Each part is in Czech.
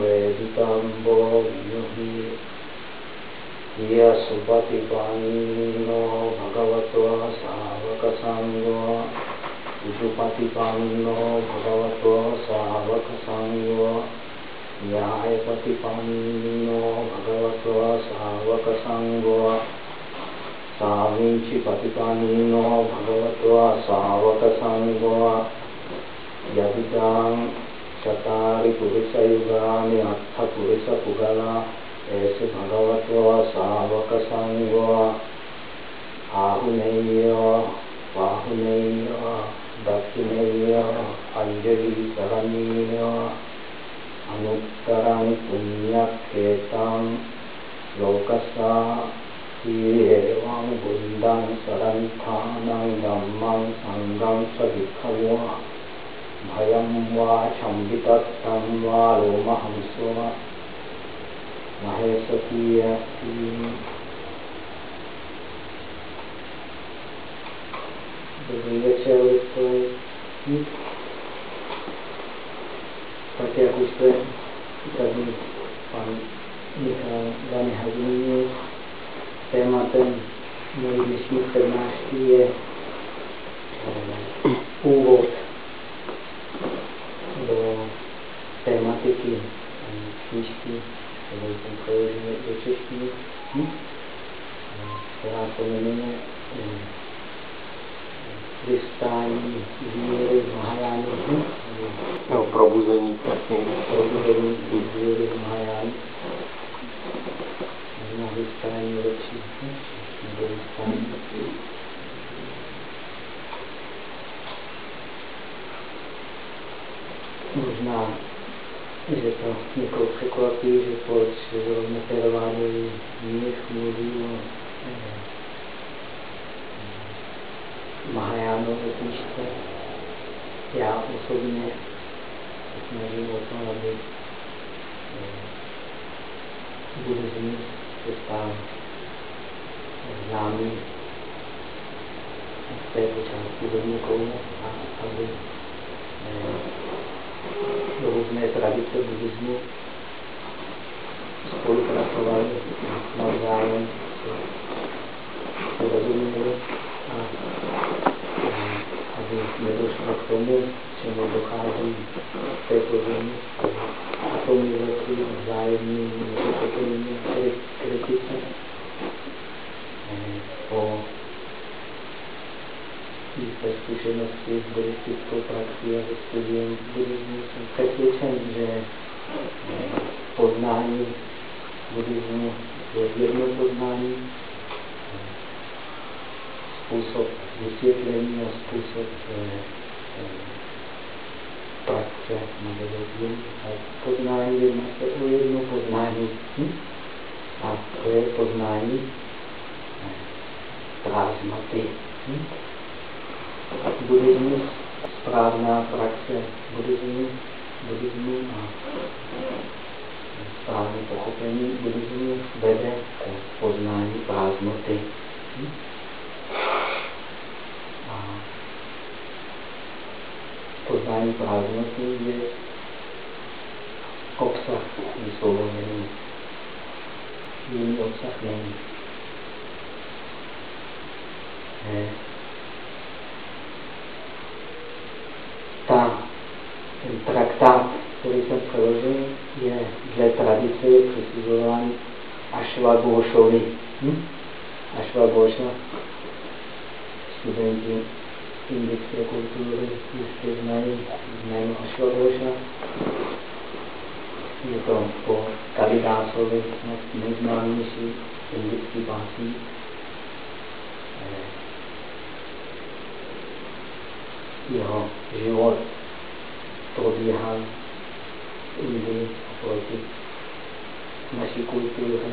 वेदितम्बो विनुहि य सुपतिपन्नो भगवतो सावकसङ्गो उजुपतिपन्नो भगवतो सावकसङ्गो न्यायपतिपन्नो भगवतो सावकसङ्गो सामीचिपतिपन्नो भगवतो सावकसङ्गो यदिदां चतारि पुरुषयुगानि अर्थपुरुषपुगला एष भगवतो सावकसङ्गो आहुनेय बाहुनेय दक्षिणेय अञ्जलिकरणीय अनुत्तरं पुण्यक्षेत्रं लोकसा सङ्गं स भिक्खवो भयं वा छम्बितत्थं वा रोमहंसो महेशकीयस्ति Хотя пусть как бы необходимые тематам мы здесь не предназначили повод tématiky knížky, kterou jsem přeložil do češtiny, která se jmenuje vystání víry v Mahajánu. No, probuzení. Probuzení víry v Mahajánu. Možná vystání lepší. Nebo vystání. Možná, že to někoho překvapí, že proč zrovna terování mých mluví o Mahajánové knížce. Já osobně snažím o to, aby buddhismus se stal známý v této části země koule a aby různé tradice buddhismu spolupracovali navzájem, si rozuměli a aby nedošlo k tomu, čemu dochází v této zemi, atomizaci, vzájemní nepochopení, kritice, o té zkušenosti s buddhistickou praxí a se studiem buddhismu jsem přesvědčen, že poznání buddhismu je jedno poznání, způsob vysvětlení a způsob eh, eh, praxe nebo A poznání jedná se o jedno poznání. Hm? A to je poznání eh, prázdnoty. Hm? Buddhismus, správná praxe buddhismu, buddhismu a správné pochopení buddhismu vede k poznání prázdnoty. Hm? poznání prázdnoty je obsah vyslovený. Jiný obsah není. Ne. Ta, ten traktát, který jsem přeložil, je dle tradice přisuzován Ashwagoshovi. Hm? Ashwagosha, studenti indické kultury jistě znají jméno Ašvadoša. Je to po Kalidásovi nejznámější indický básník. Eh, jeho život probíhá v Indii oproti naší kultuře.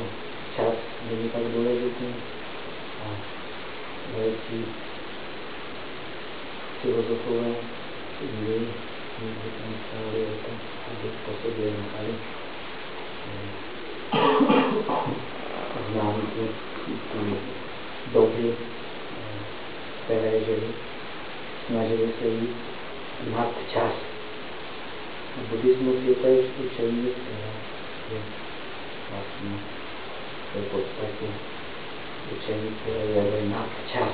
Čas není tak důležitý a velký filozofové my mysleli o tom, aby po sobě nechali známky doby, které žili, snažili se jít nad čas. Buddhismus je též učení, které je vlastně v podstatě učení, které je nad čas.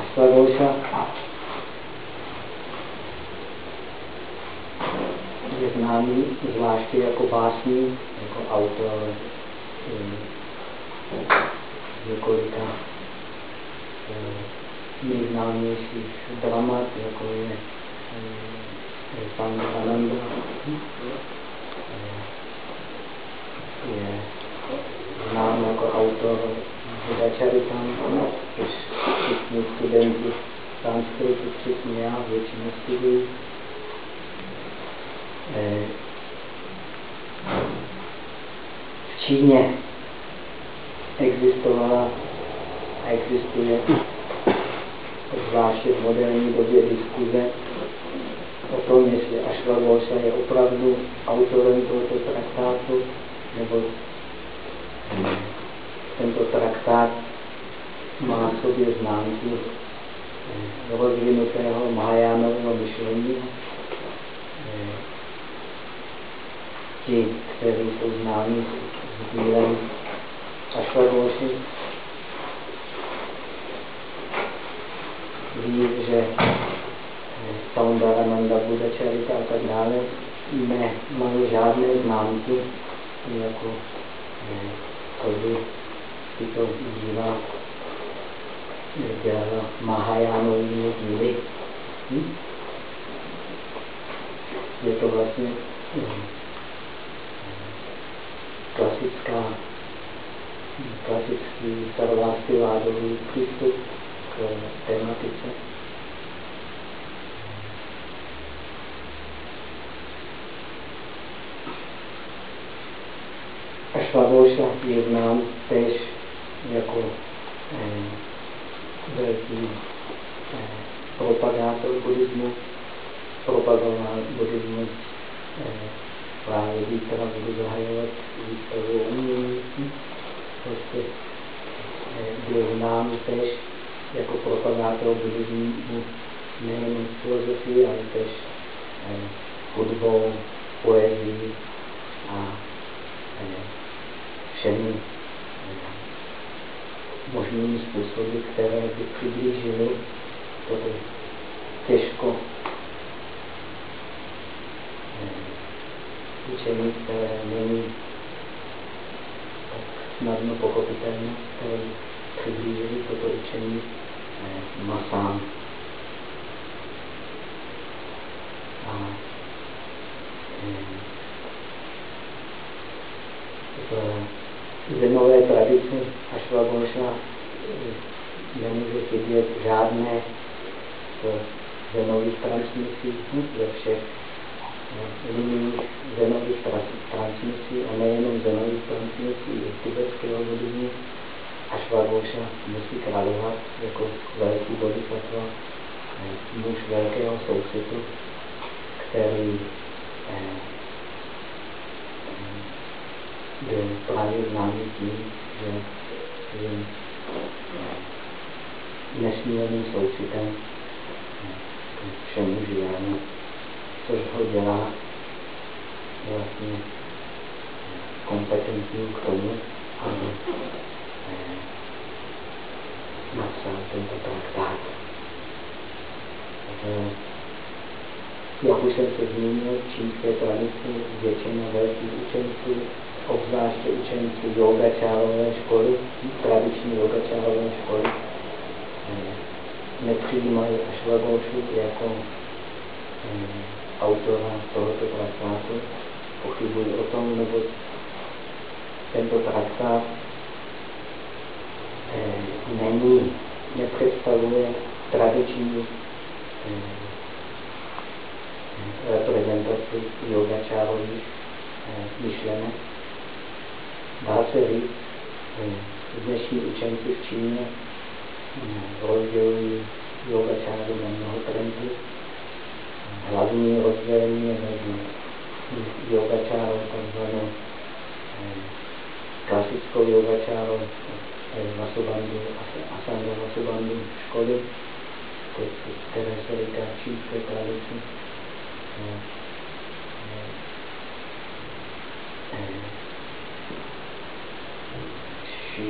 Astaghosha je známý zvláště jako básník, jako autor eh, několika eh, nejznámějších dramat, jako je eh, pan Ananda, je znám jako autor Hidacharitam, což všichni studenti sanskritu, včetně já, většina studují. Eh, v Číně existovala a existuje zvláště v moderní době diskuze o tom, jestli Ashwagosha je opravdu autorem tohoto traktátu, nebo tento traktát má v sobě známky eh, rozvinutého Mahajánového myšlení. Eh, ti, kteří jsou známí s dílem Ašvagoši, ví, že Saundarananda Buddha Charita a tak dále nemají žádné známky, jako eh, to by tyto díla dělala Mahajánovými díly. Hm? Je to vlastně hm, klasická, klasický sarvástivádový přístup k tématice. Ašvadoša je znám tež jako eh, velký eh, propagátor buddhismu, propagoval buddhismus eh, právě Vítra budu zahajovat Vítrovo umění. Prostě eh, byl znám tež jako propagátor buddhismu nejen filozofii, ale tež eh, hudbou, poezí a všemi možnými způsoby, které by přiblížily toto těžko učení, které není tak snadno pochopitelné, které přiblížily toto učení masám. A v zenové tradici Ašvagoša nemůže chybět žádné zenových transmisí ze všech liniích zenových transmisí a nejenom zenových transmisí z tibetského buddhismu. Ašvagoša musí královat jako velký bodhisattva, muž velkého soucitu, který byl právě známý tím, že je nesmírným soucitem všemu živému, což ho dělá vlastně kompetentním k tomu, aby napsal tento traktát. Jak už jsem se zmínil, čínské tradici většina velkých učenců obzvláště učenci yogačárové školy, tradiční yogačárové školy, eh, nepřijímají Ašvagošu jako eh, autora tohoto traktátu. Pochybují o tom, nebo tento traktát eh, není, nepředstavuje tradiční reprezentaci yogačárových myšlenek dá se říct, dnešní učenci v Číně eh, rozdělují yogačáry na mnoho trendů. Hlavní rozdělení je mezi yogačárou, takzvanou eh, klasickou yogačárou, Vasubandu, Asanga Vasubandu školy, které se říká čínské tradici. Eh,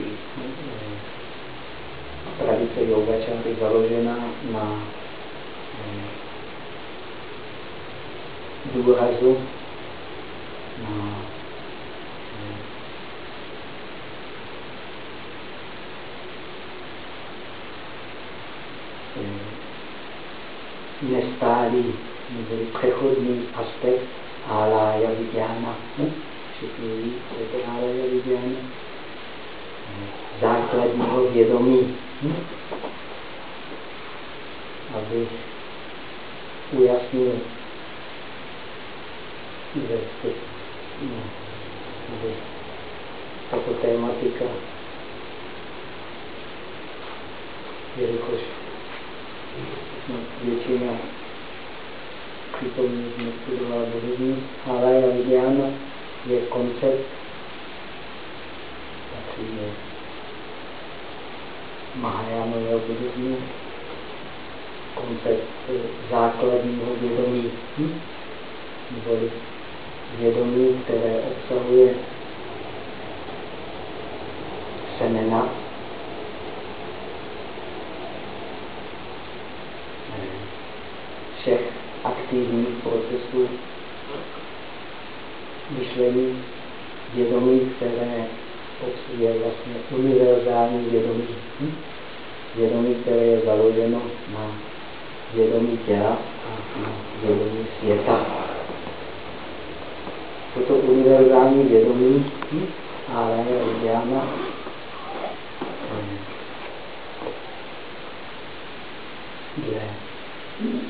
tradice yogačáry založená na eh, důrazu na eh, nestálý nebo přechodný aspekt alaya vidyana. Hm? Všichni ví, co je to alaya vidyana základního vědomí. Hm? Aby ujasnil, že, no, tato tématika, jelikož většina přítomných nestudovala buddhismus, ale je koncept, je Mahajánového buddhismu koncept základního vědomí, hm? neboli vědomí, které obsahuje semena. Všech aktivních procesů. Myšlení, vědomí, které je vlastně univerzální vědomí. Hm? Vědomí, které je založeno na vědomí těla a na vědomí světa. Toto univerzální vědomí, hm? ale Jana dle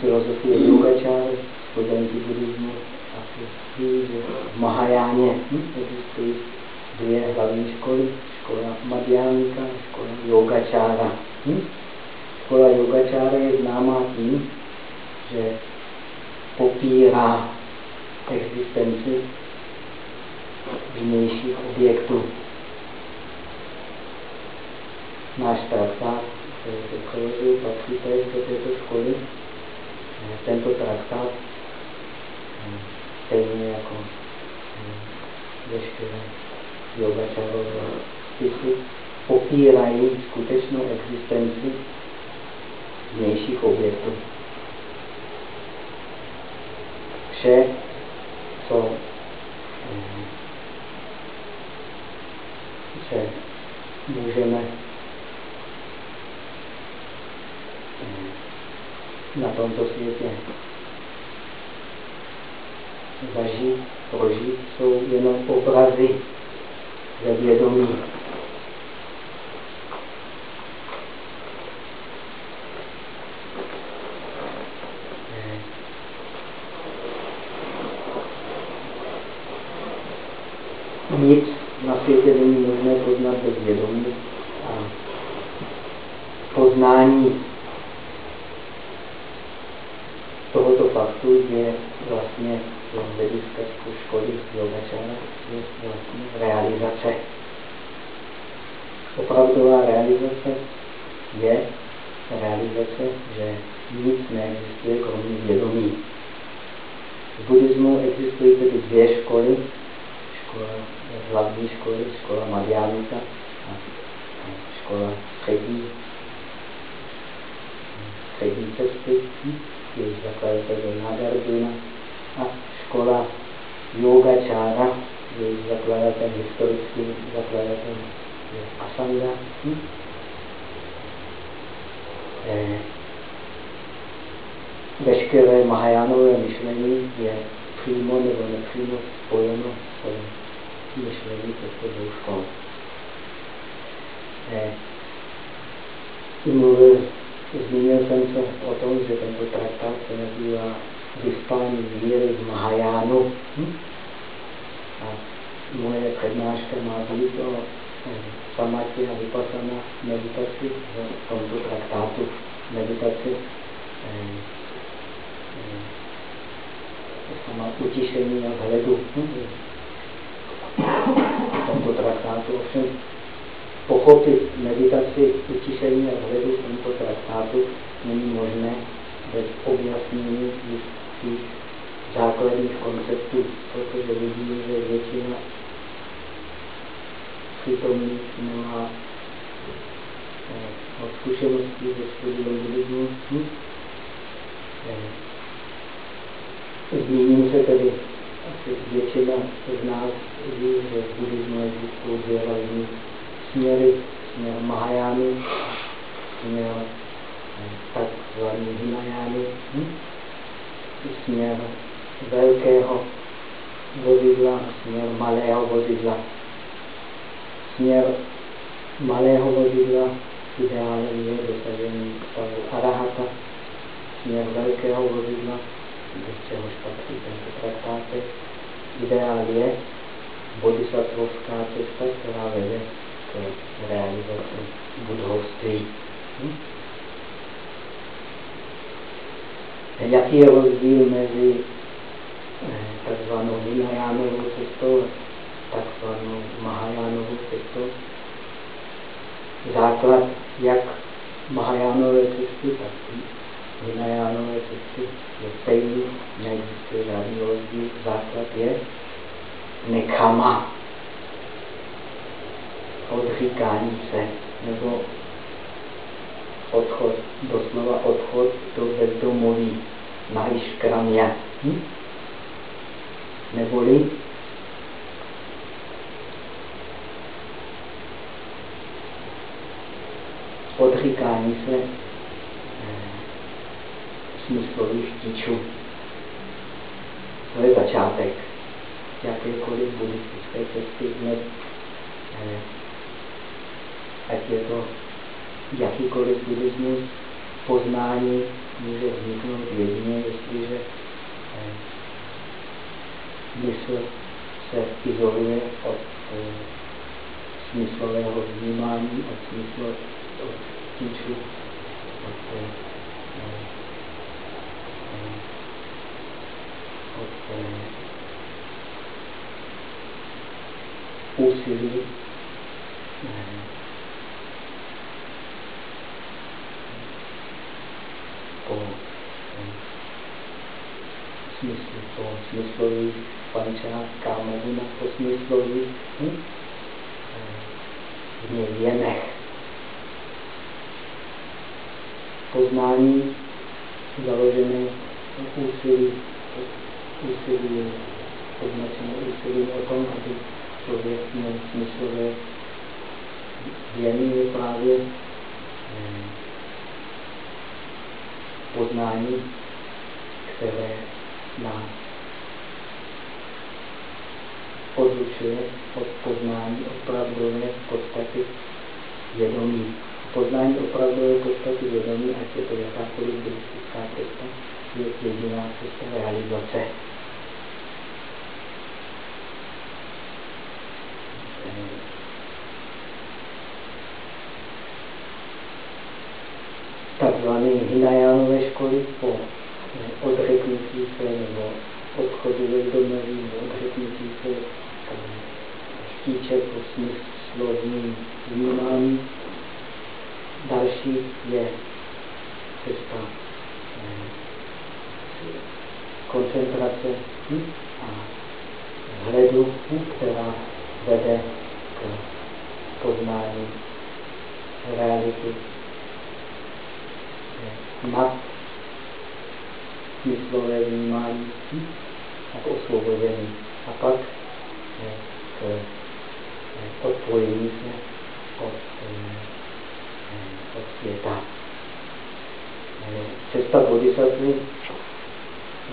filozofie yogačáry, studenti buddhismu že v Mahajáně hm? existují dvě hlavní školy. Škola Madhyamika, škola Yogačára. Hm? Škola Yogačára je známá tím, že popírá existenci vnějších objektů. Náš traktát, který patří též do této školy. Tento traktát, stejně jako veškeré yogačárové spisy popírají skutečnou existenci vnějších objektů. Vše, co se můžeme na tomto světě zažít, prožít, jsou jenom obrazy ve vědomí. Nic na světě není možné poznat bez vědomí a poznání tohoto faktu je vlastně z hlediska školy yogačára je vlastně realizace. Opravdová realizace je realizace, že nic neexistuje kromě vědomí. V buddhismu existují tedy dvě školy. Škola hlavní školy, škola Madhyamika a škola střední, střední cesty, jejíž zakladatel je Nagarjuna a škola yogačára, jejíž zakladatel, historický zakladatel je Asanga. Eh, veškeré Mahajánové myšlení je přímo nebo nepřímo spojeno s myšlení dvou škol. Eh, mluvil, zmínil jsem se o tom, že tento traktát se nazývá vyspání víry v Mahajánu. Hm? A moje přednáška má být o samatě a vypasana meditaci v tomto traktátu meditaci eh, eh, utišení a hledu v tomto traktátu. Ovšem pochopit meditaci utišení a hledu v tomto traktátu není možné bez objasnění těch základních konceptů, protože vidíme, že většina přítomných nemá eh, zkušeností ze studiem buddhismu. Eh, zmíním se tedy, asi většina z nás ví, že v buddhismu existují dvě hlavní směry, směr Mahajány, směr takzvaný Hinajány, hm? směr velkého vozidla a směr malého vozidla. Směr malého vozidla ideálem je dosažení stavu arahata, směr velkého vozidla, bez čehož patří tento traktátek. Ideál je bodhisattvovská cesta, která vede k realizaci budovství. Hm? Jaký je rozdíl mezi eh, takzvanou Hinajánovou cestou a takzvanou Mahajánovou cestou? Základ jak Mahajánové cesty, tak Hinajánové cesty je stejný, neexistuje žádný rozdíl. Základ je nekama, odříkání se, nebo odchod, doslova odchod do bezdomoví, mariškramia. Hm? Neboli odříkání se smyslových tíčů. To je začátek jakékoliv buddhistické cesty dnes. Eh, ať je to jakýkoliv buddhismus, poznání může vzniknout jedině, jestliže eh, mysl se izoluje od eh, smyslového vnímání, od smyslu, od eh, od úsilí po smyslu, po smyslových pančách, kámaguna, po smyslových hm? Poznání založené úsilí, úsilí, označené úsilí o tom, aby člověk měl smyslové věny je právě eh, poznání, které nás odlučuje od poznání opravdové podstaty vědomí. Poznání opravdové podstaty vědomí, ať je to jakákoliv buddhistická cesta, je jediná cesta realizace. takzvané Hinayánové školy po odřeknutí se nebo odchodu zdomoví nebo odřeknutí se štíček po smyslovním vnímání. Další je cesta eh, koncentrace a hledu, která vede k poznání reality nad smyslové vnímání a k osvobození. A pak k odpojení se od, od světa. Cesta bodhisattva,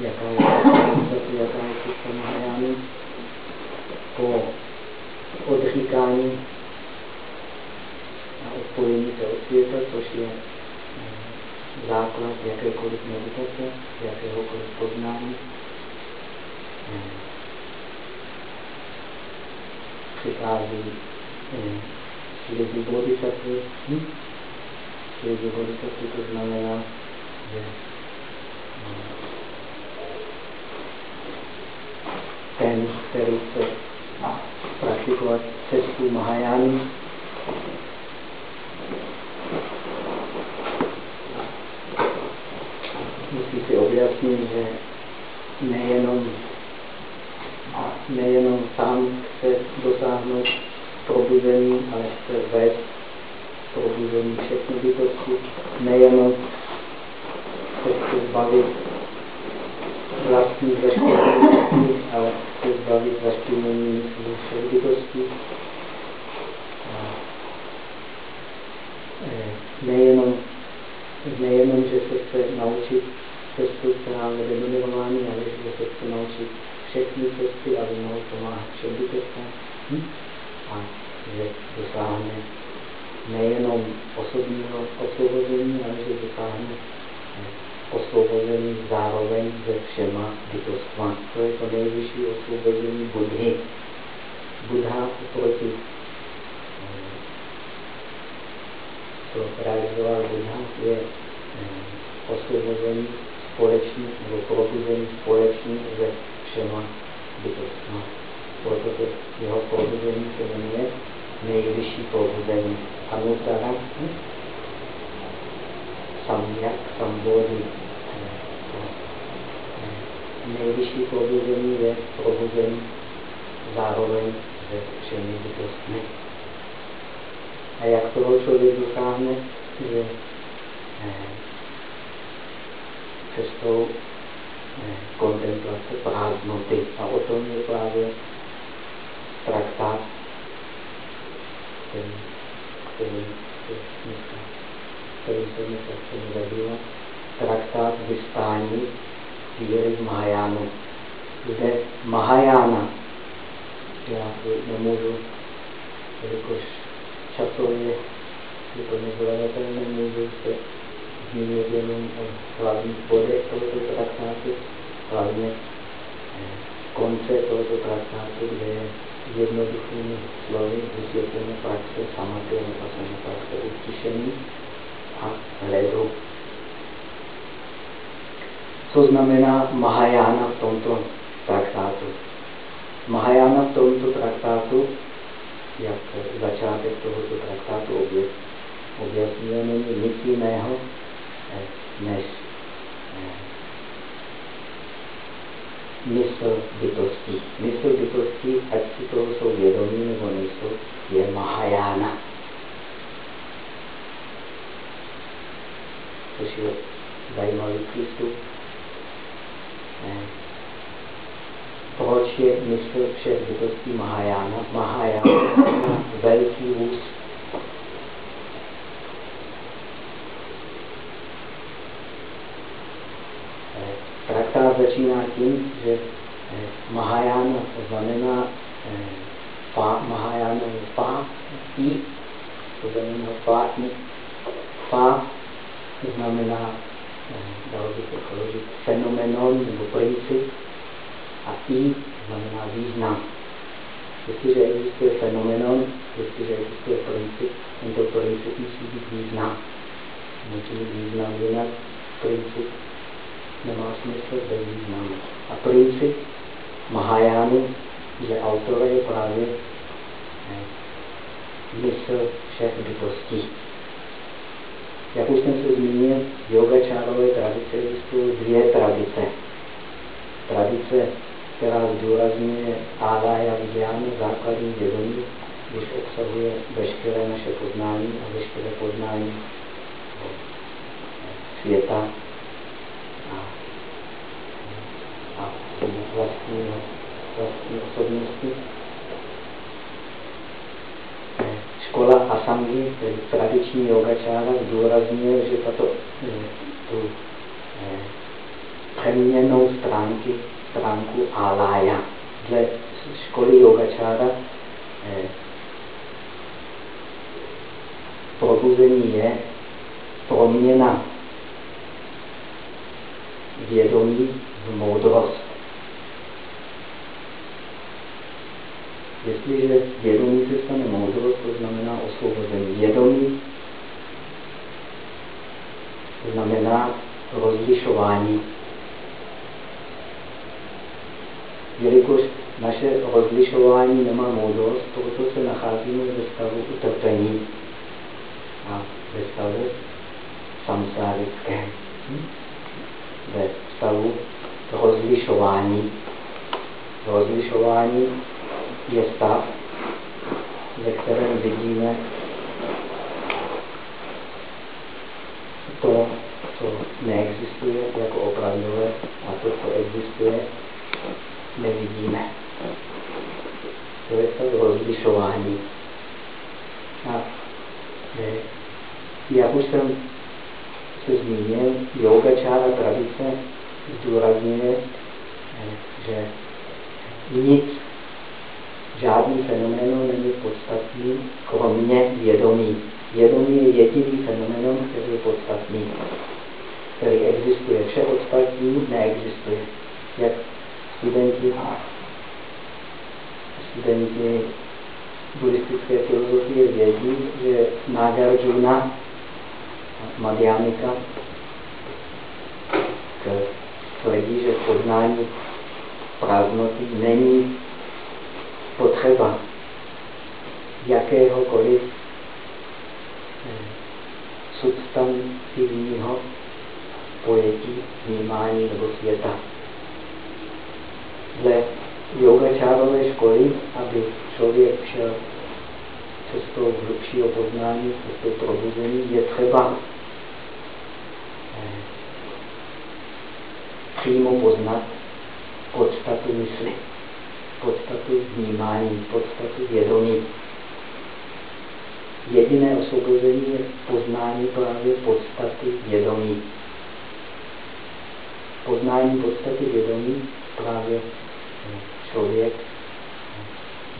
jaká je bodhisattva, jaká je cesta Mahajány, po odříkání a odpojení se od světa, což je základ jakékoliv meditace, jakéhokoliv poznání. Přichází lidi bodhisattva. Hm? Lidi bodhisattva to znamená, že který chce praktikovat cestu Mahajány, musí si objasnit, že nejenom, nejenom sám chce dosáhnout probuzení, ale chce vést probuzení všechny bytosti, nejenom se zbavit vlastních zaštěnění, ale chce zbavit zaštěnění všech bytostí. E, nejenom, nejenom, že se chce naučit cestu, která vede do nirvány, ale že se chce naučit všechny cesty, aby mohl pomáhat všem bytostem hm? a že dosáhne nejenom osobního osvobození, ale že dosáhne eh, osvobození zároveň se všema bytostma. To je to nejvyšší osvobození Budhy. Buddha oproti eh, to realizoval Buddha je eh, osvobození společný nebo probuzení společný se všema bytostmi. Proto to jeho probuzení se jmenuje nejvyšší probuzení Anutara, samyak, sambodhi. Nejvyšší probuzení je probuzení zároveň se všemi bytostmi. A jak toho člověk dosáhne, že eh, cestou eh, kontemplace prázdnoty. A o tom je právě traktát, který, který, který se mi se zabývá, traktát vystání víry v Mahajánu, kde Mahajána, já nemůžu, jelikož časově je to nezvladatelné, nemůžu se zmínit jenom o hlavních bodech tohoto traktátu, hlavně eh, konce tohoto traktátu, kde je jednoduchými slovy vysvětleno praxe samaty praxe utišení a ledu co znamená Mahajana v tomto traktátu. Mahajana v tomto traktátu, jak začátek tohoto traktátu objasňuje, není nic jiného eh, než eh, mysl bytostí. Mysl bytostí, ať si toho jsou vědomí nebo nejsou, je Mahajana. Což je zajímavý přístup. Proč je mysl všech bytostí Mahajána? Mahajána velký vůz. Traktát začíná tím, že Mahajána znamená fa, Mahajána je fa, i, to znamená fa, i, fa znamená, dalo by to přeložit, fenomenon nebo princip a i znamená význam. Jestliže existuje fenomenon, jestliže existuje princip, tento princip musí být význam. Musí být význam, jinak princip nemá smysl bez významu. A princip Mahajánu, že autor je právě mysl všech bytostí. Jak už jsem se zmínil, v yogačárové tradice existují dvě tradice. Tradice, která zdůrazňuje Alaya Vidyánu, základní vědomí, když obsahuje veškeré naše poznání a veškeré poznání světa a, a vlastní, vlastní osobnosti škola Asangi, tradiční yogačára, zdůrazňuje, že tato eh, tu eh, přeměněnou stránky, stránku alaya. Dle školy yogačára eh, probuzení je proměna vědomí v moudrost. Jestliže vědomí se stane moudrost, to znamená osvobození vědomí, to znamená rozlišování. Jelikož naše rozlišování nemá moudrost, proto se nacházíme ve stavu utrpení a ve stavu samsárickém. Ve stavu rozlišování. Rozlišování je stav, ve kterém vidíme to, co neexistuje jako opravdové a to, co existuje, nevidíme. To je to rozlišování. A jak už jsem se zmínil, yogačára tradice zdůrazňuje, že nic žádný fenomén není podstatný, kromě vědomí. Vědomí je jediný fenomén, který je podstatný, který existuje. Vše ostatní neexistuje. Jak studenti, studenti buddhistické filozofie vědí, že Nagarjuna, Madhyamika, tvrdí, že poznání prázdnoty není potřeba jakéhokoliv eh, substantivního pojetí, vnímání nebo světa. Dle yogačárové školy, aby člověk šel cestou hlubšího poznání, cestou probuzení, je třeba eh, přímo poznat podstatu mysli podstatu vnímání, podstatu vědomí. Jediné osvobození je poznání právě podstaty vědomí. Poznání podstaty vědomí právě člověk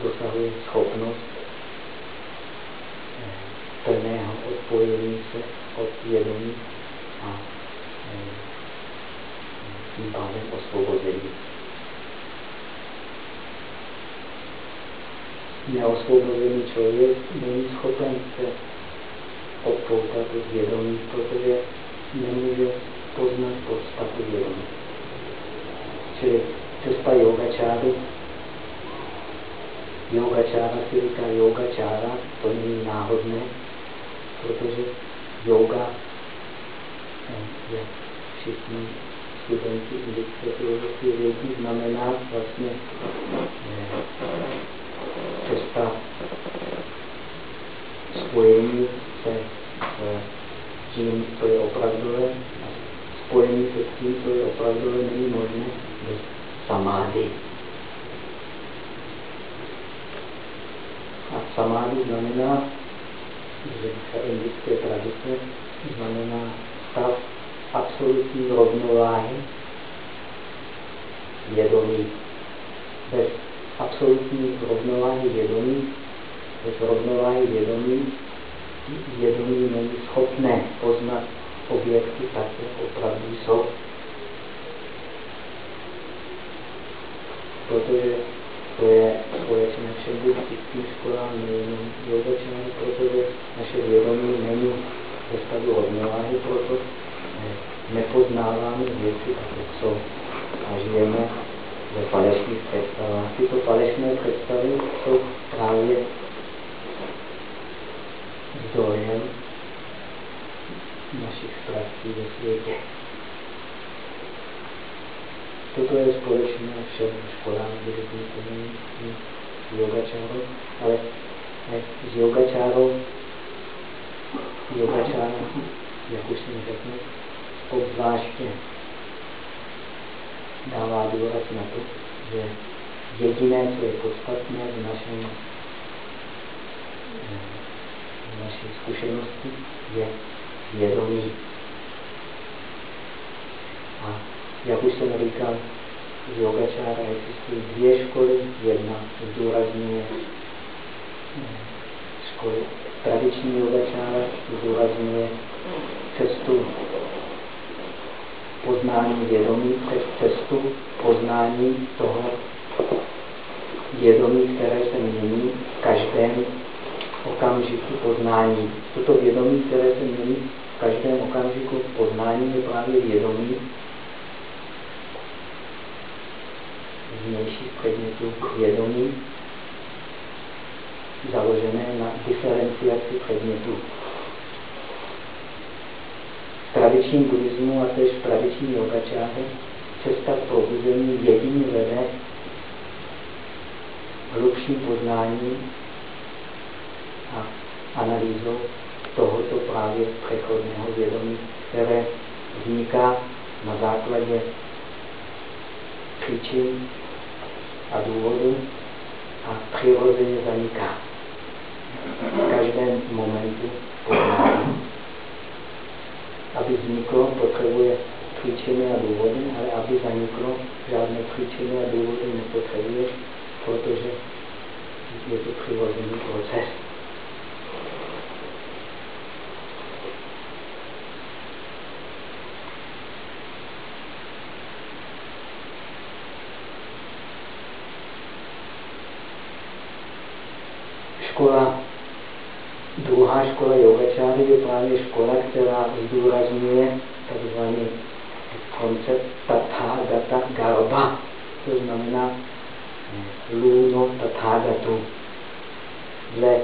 dosahuje schopnost eh, plného odpojení se od vědomí a eh, tím pádem osvobození. Neosvobozený člověk není schopen se odpoutat od vědomí, protože nemůže poznat podstatu vědomí. Čili cesta yogačáry, yogačára si říká yogačára, to není náhodné, protože yoga, eh, jak všichni studenti indické filozofie vědí, znamená vlastně eh, cesta spojení se s tím, co je opravdové, spojení se opravdu není možné bez samády. A samády znamená, že v indické tradice znamená stav absolutní rovnováhy vědomí. Bez absolutní rovnováhy vědomí, bez rovnováhy vědomí, vědomí není schopné poznat objekty tak, jak opravdu jsou. Protože to je společné všem buddhistickým školám, nejenom yogačanám, protože naše vědomí není ve stavu rovnováhy, proto nepoznáváme věci tak, jak jsou. A žijeme ve falešných představách. Tyto falešné představy jsou právě zdrojem našich prací ve světě. Toto je společné všem školám buddhismu, s yogačárou, ale s yogačárou, yogačára, jak už jsem řekl, obzvláště dává důraz na to, že jediné, co je podstatné v našem v naší zkušenosti, je vědomí. A jak už jsem říkal, z yogačára existují dvě školy. Jedna zdůrazňuje školy tradiční yogačára, zdůrazňuje cestu poznání vědomí cestu poznání toho vědomí, které se mění v každém okamžiku poznání. Toto vědomí, které se mění v každém okamžiku poznání, je právě vědomí vnějších předmětů vědomí, založené na diferenciaci předmětů. V tradičním buddhismu a tež v tradiční yogačáře cesta k probuzení jedině vede hlubším poznání a analýzou tohoto právě přechodného vědomí, které vzniká na základě příčin a důvodu a přirozeně zaniká v každém momentu poznání. Aby vzniklo, potřebuje příčiny a důvody, ale aby zaniklo, žádné příčiny a důvody nepotřebuje, protože je to přirozený proces. Škola, druhá škola yogačáry je právě škola, která zdůrazňuje takzvaný koncept tathagata garba, to znamená eh, luno tathagatu. Dle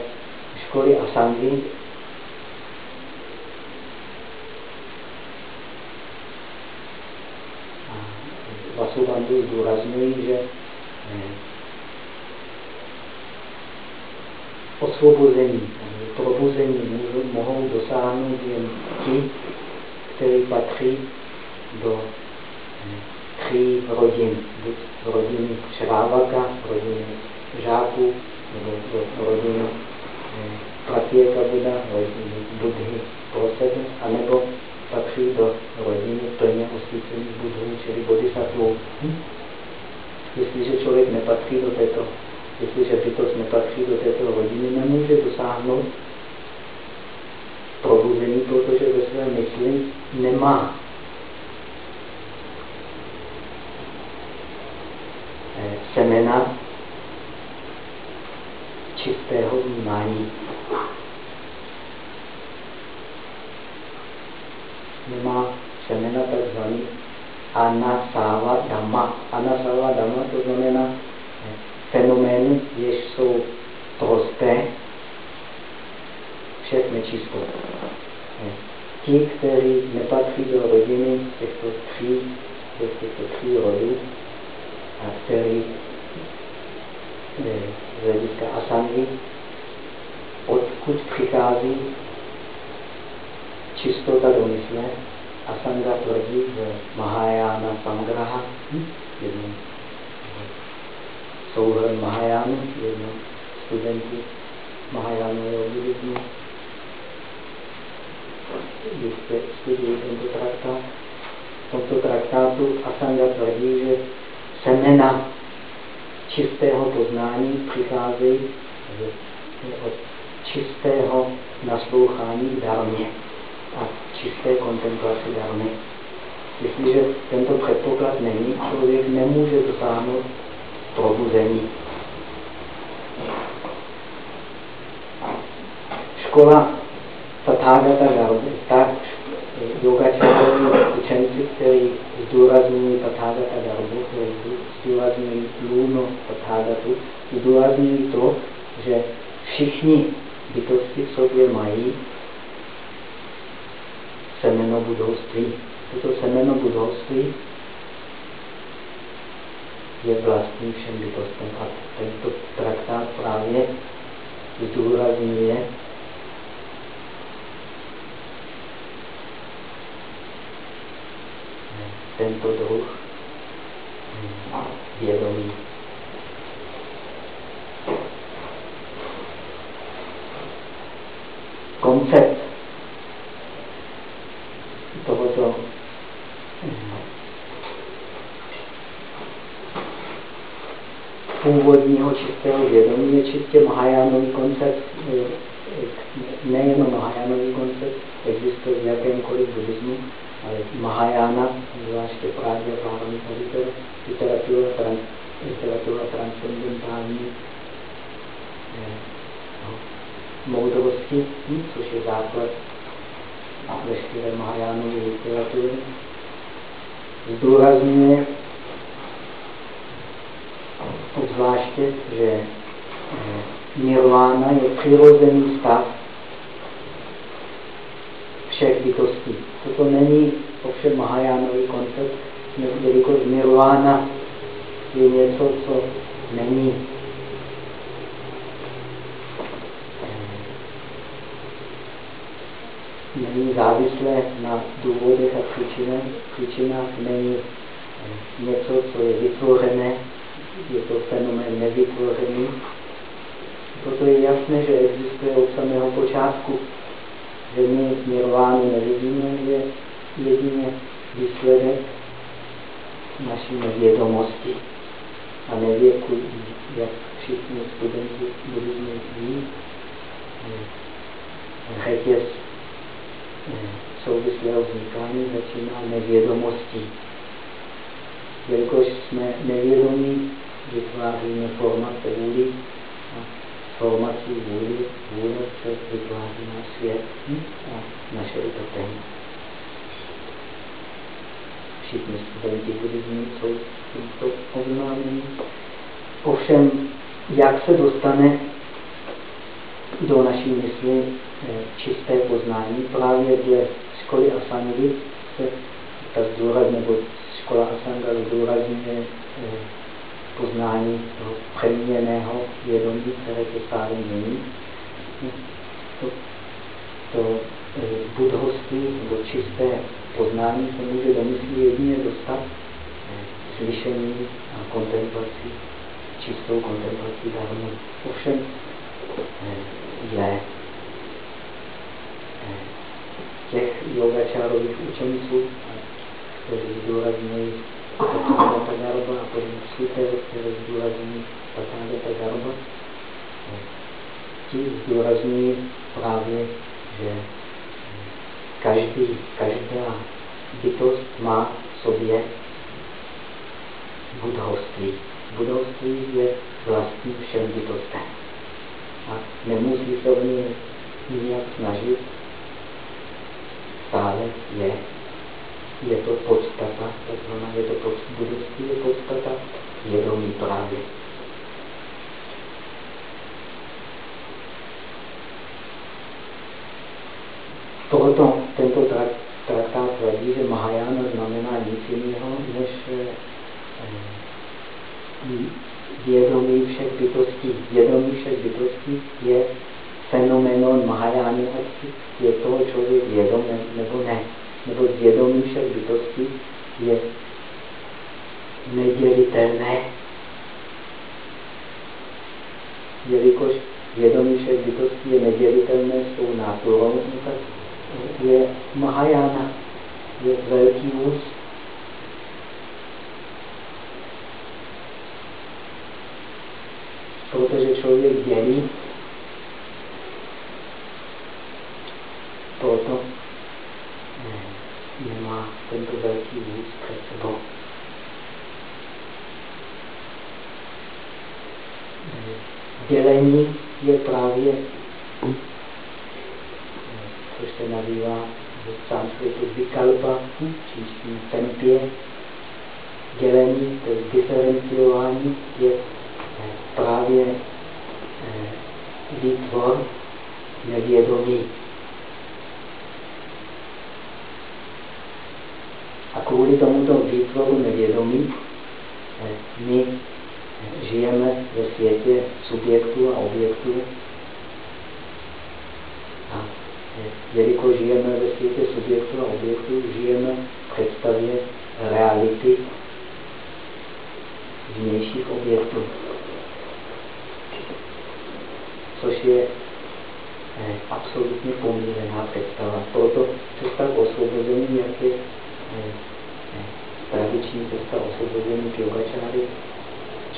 školy Asangi Vasubandhu zdůrazňují, že osvobození, probuzení mohou dosáhnout jen ti, kteří patří do eh, tří rodin, buď rodiny Šrávaka, rodiny žáků, nebo rodiny eh, Pratěka Buda, rodiny Budhy pro sebe, anebo patří do rodiny plně osvícených Budhů, čili bodhisattvů. Hm? Jestliže člověk nepatří do této jestliže bytost nepatří do této rodiny, nemůže dosáhnout probuzení, protože ve své mysli nemá eh, semena čistého vnímání. Nemá semena takzvaný anasáva dhamma. Anasáva dhamma to znamená fenomény, jež jsou prosté, všech nečistot. Ti, kteří nepatří do rodiny těchto tří, těchto tří rodů, a který z hlediska asangy, odkud přichází čistota do mysle Asanga tvrdí, že Mahayana Sangraha, hm? Souhrn Mahajánu, jednou studenti Mahajánového buddhismu, když jste studují tento traktát. V tomto traktátu Asanga tvrdí, že semena čistého poznání přicházejí od čistého naslouchání darmě a čisté kontemplaci darmy. Jestliže tento předpoklad není, člověk nemůže dosáhnout probuzení. Škola Tathagata tak yogačároví učenci, kteří zdůrazňují Tathagata Garbu, kteří zdůrazňují lůno Tathagatu, zdůrazňují to, že všichni bytosti v sobě mají semeno budovství. Toto semeno budovství je vlastní všem bytostem. A tento traktát právě zdůrazňuje tento druh vědomí. Koncept tohoto původního čistého vědomí je čistě Mahajánový koncept, nejen Mahajánový koncept, existuje v jakémkoliv buddhismu, ale Mahajána, zvláště právě Páramita literatura, trans, literatura transcendentální eh, no, moudrosti, hm, což je základ veškeré Mahajánové literatury, zdůrazňuje obzvláště, že eh, nirvána je přirozený stav všech bytostí. Toto není ovšem Mahajánový koncept, jelikož nirvána je něco, co není není závislé na důvodech a příčinách, příčinách není něco, co je vytvořené, je to fenomén nevytvořený. Proto je jasné, že existuje od samého počátku, že my nirvánu nevidíme, je jedině výsledek naší nevědomosti a nevěku, jak všichni studenti buddhismu ví, řetěz souvislého vznikání začíná nevědomostí. Jelikož jsme nevědomí, vytváříme formace vůli a formací vůli, vůle se vytváří na svět a naše utopení. Všichni studenti buddhismu jsou tímto oznámení. Ovšem, jak se dostane do naší mysli eh, čisté poznání. Právě dle školy Asangy se ta zdůraz, nebo škola Asanga zdůrazňuje eh, poznání toho přeměněného vědomí, které se stále mění. To, to eh, budhoství nebo čisté poznání se může do myslí jedině dostat slyšení a kontemplací, čistou kontemplací dármu. Ovšem, dle těch yogačárových učenců, kteří zdůrazňují Tathagata Garba a podobně učitelé, kteří zdůrazňují Tathagata Garba, ti zdůrazňují právě, že každý, každá bytost má v sobě budhoství. Budhoství je vlastní všem bytostem a nemusí se o ně nijak snažit. Stále je. Je to podstata, takzvaná je to podstata, budoucí je podstata vědomí právě. Proto tento traktát tvrdí, že Mahajana znamená nic jiného, než eh, vědomí všech bytostí. Vědomí všech bytostí je fenomenon Mahajány Je toho člověk vědom nebo ne nebo vědomí všech bytostí je nedělitelné. Jelikož vědomí všech bytostí je nedělitelné svou náturou, tak je Mahajana, je velký vůz. Protože člověk dělí, proto nemá tento velký vůz před sebou. Dělení je právě, což se nazývá v sanskritu vikalpa, čístní tempě. Dělení, to je diferenciování, je eh, právě eh, výtvor nevědomí. A kvůli tomuto výtvoru nevědomí eh, my žijeme ve světě subjektů a objektů. A jelikož žijeme ve světě subjektů a objektů, žijeme v představě reality vnějších objektů. Což je eh, absolutně pomílená představa. Proto cesta k osvobození, eh, eh, tradiční cesta osvobození yogačáry,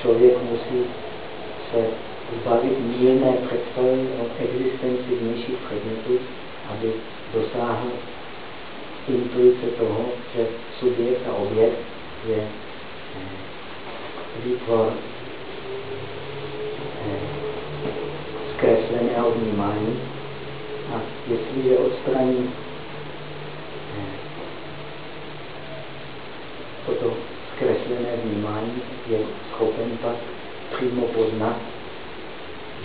člověk musí se zbavit mílné představy o existenci vnějších předmětů, aby dosáhl intuice toho, že subjekt a objekt je eh, výtvor eh, zkresleného vnímání. A jestliže odstraní eh, toto zkreslené vnímání, je schopen pak přímo poznat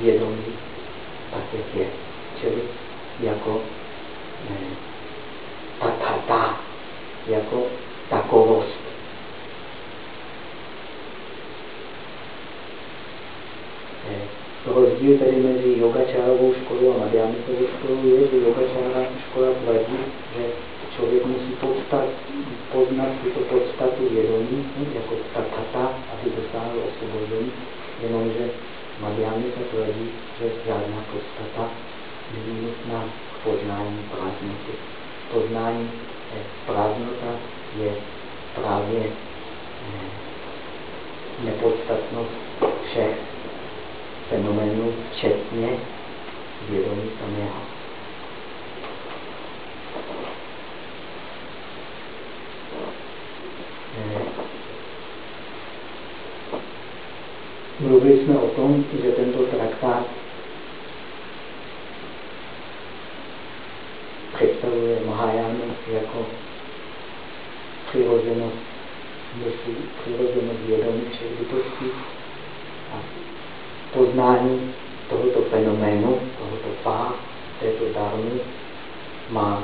vědomí je. Čili jako eh, tatata, jako takovost. Rozdíl tedy mezi yogačárovou školou a madhyamikovou školou je, že yogačára škola tvrdí, že člověk musí podstat, poznat tuto podstatu vědomí, jako tatata, aby dosáhl osvobození, jenomže Madhyamika tvrdí, že žádná podstata není nutná k poznání prázdnoty. Poznání eh, prázdnota je právě eh, nepodstatnost všech fenoménů, včetně vědomí samého. Mluvili jsme o tom, že tento traktát představuje Mahajánu jako přirozenost mysli, přirozenost vědomí všech bytostí a poznání tohoto fenoménu, tohoto pá, této darmy má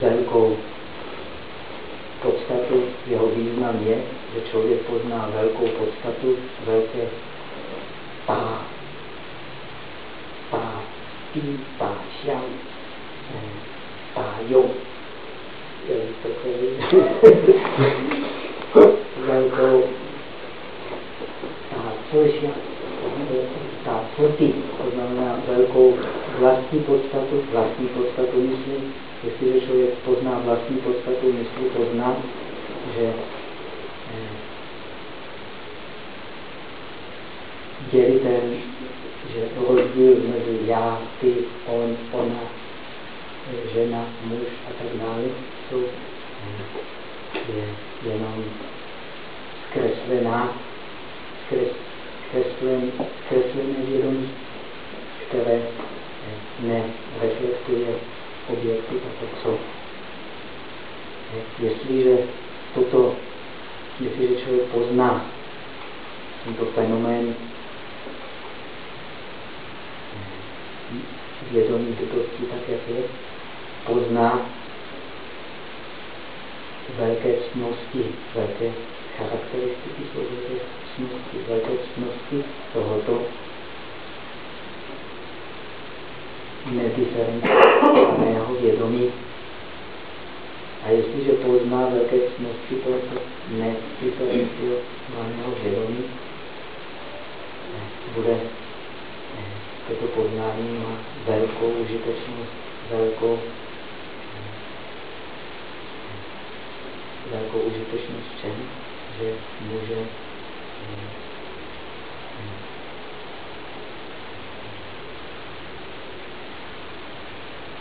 velkou podstatu, jeho význam je, že člověk pozná velkou podstatu, velké tá, tá, tí, tá, xiang, tá, jo. velkou tá, co tá, co ty, to znamená velkou vlastní podstatu, vlastní podstatu mysli, Jestliže člověk pozná vlastní podstatu mysli, pozná, že eh, dělitel, že rozdíl mezi já, ty, on, ona, žena, muž a tak dále, jsou eh, je jenom zkreslená, zkres, zkreslen, zkreslené vědomí, které eh, nereflektuje objekty, tak jak jsou. Jestliže toto, jestliže člověk pozná tento fenomén vědomí bytosti tak, jak je, pozná velké ctnosti, velké charakteristiky jsou velké ctnosti, velké ctnosti tohoto nediferencovaného vědomí. A jestliže pozná velké cnosti tohoto nediferenciovaného vědomí, bude toto poznání má velkou užitečnost, velkou, velkou užitečnost v čem? Že může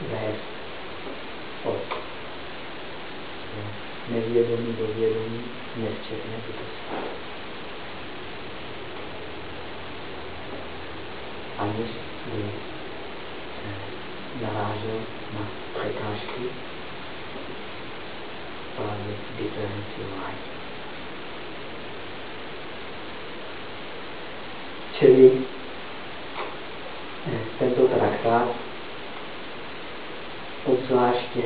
vést od nevědomí do vědomí nevčetné bytosti. aniž by narážel na překážky právě diferenciování. Čili eh, tento traktát obzvláště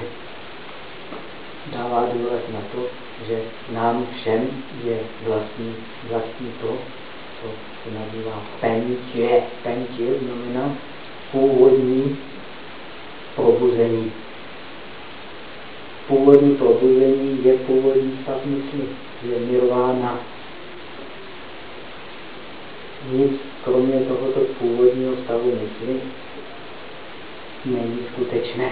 dává důraz na to, že nám všem je vlastní, vlastní to, co se nazývá pentě. Pentě znamená původní probuzení. Původní probuzení je původní stav mysli, je nirvána. Nic kromě tohoto původního stavu mysli není skutečné.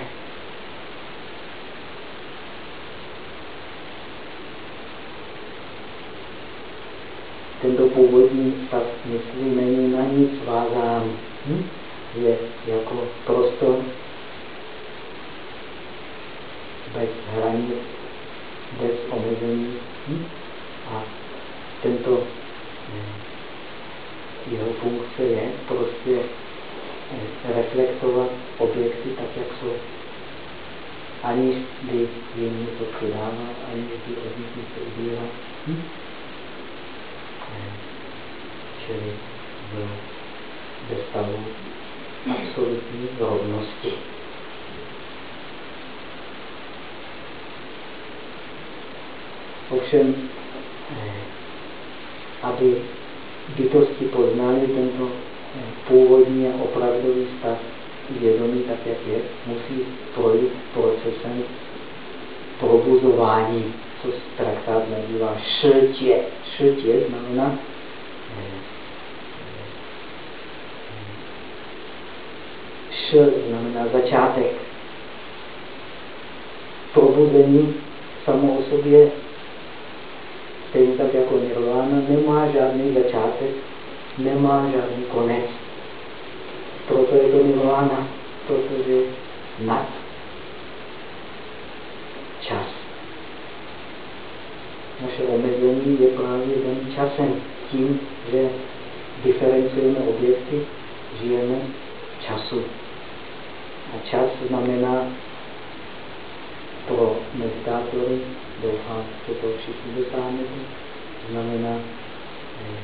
Tento původní stav mysli není na nic vázán. Hm? Je jako prostor bez hranic, bez omezení. Hm? A tento eh, jeho funkce je prostě eh, reflektovat objekty tak, jak jsou. Aniž by jim něco přidával, aniž by od nich něco ubíral. Hm? Čili ve stavu absolutní rovnosti. Ovšem, eh, aby bytosti poznali tento eh, původní a opravdový stav vědomí tak, jak je, musí projít procesem probuzování, co traktát nazývá šrtě. Šrtě znamená znamená začátek. Probuzení samo o sobě, stejně tak jako nirvana, nemá žádný začátek, nemá žádný konec. Proto je to nirvana, protože nad čas. Naše omezení je právě daný časem, tím, že diferencujeme objekty, žijeme času. A čas znamená pro meditátory, doufám, že to všichni dosáhnete, znamená eh,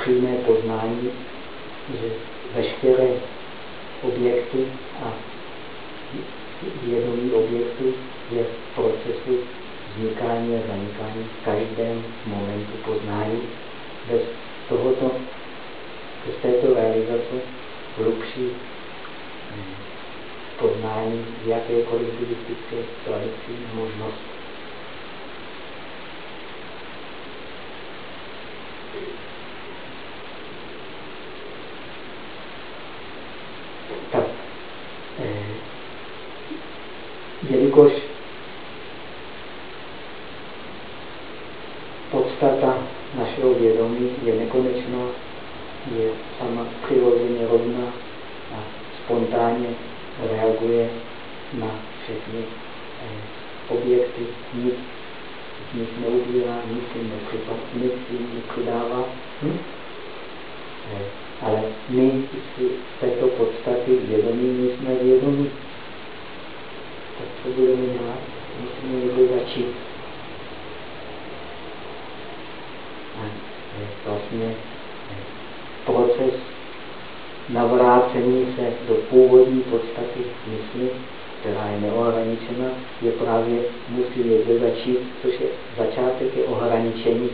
přímé poznání, že veškeré objekty a vědomí objektu je v procesu vznikání a zanikání v každém momentu poznání. Bez tohoto, bez této realizace hlubší eh, poznání jakékoliv buddhistické tradici možnost. Tak, eh, jelikož podstata našeho vědomí je nekonečná, je sama přirozeně rovná a spontánně reaguje na všechny eh, objekty, nic z nich neubírá, nic jim nepřipad, nic jim nepřidává. Hm? Eh, ale my si této podstaty vědomí, my jsme vědomí. Tak co budeme dělat? Musíme někde začít. A eh, vlastně proces navrácení se do původní podstaty mysli, která je neohraničena, je právě musí někde začít, což je začátek je ohraničení.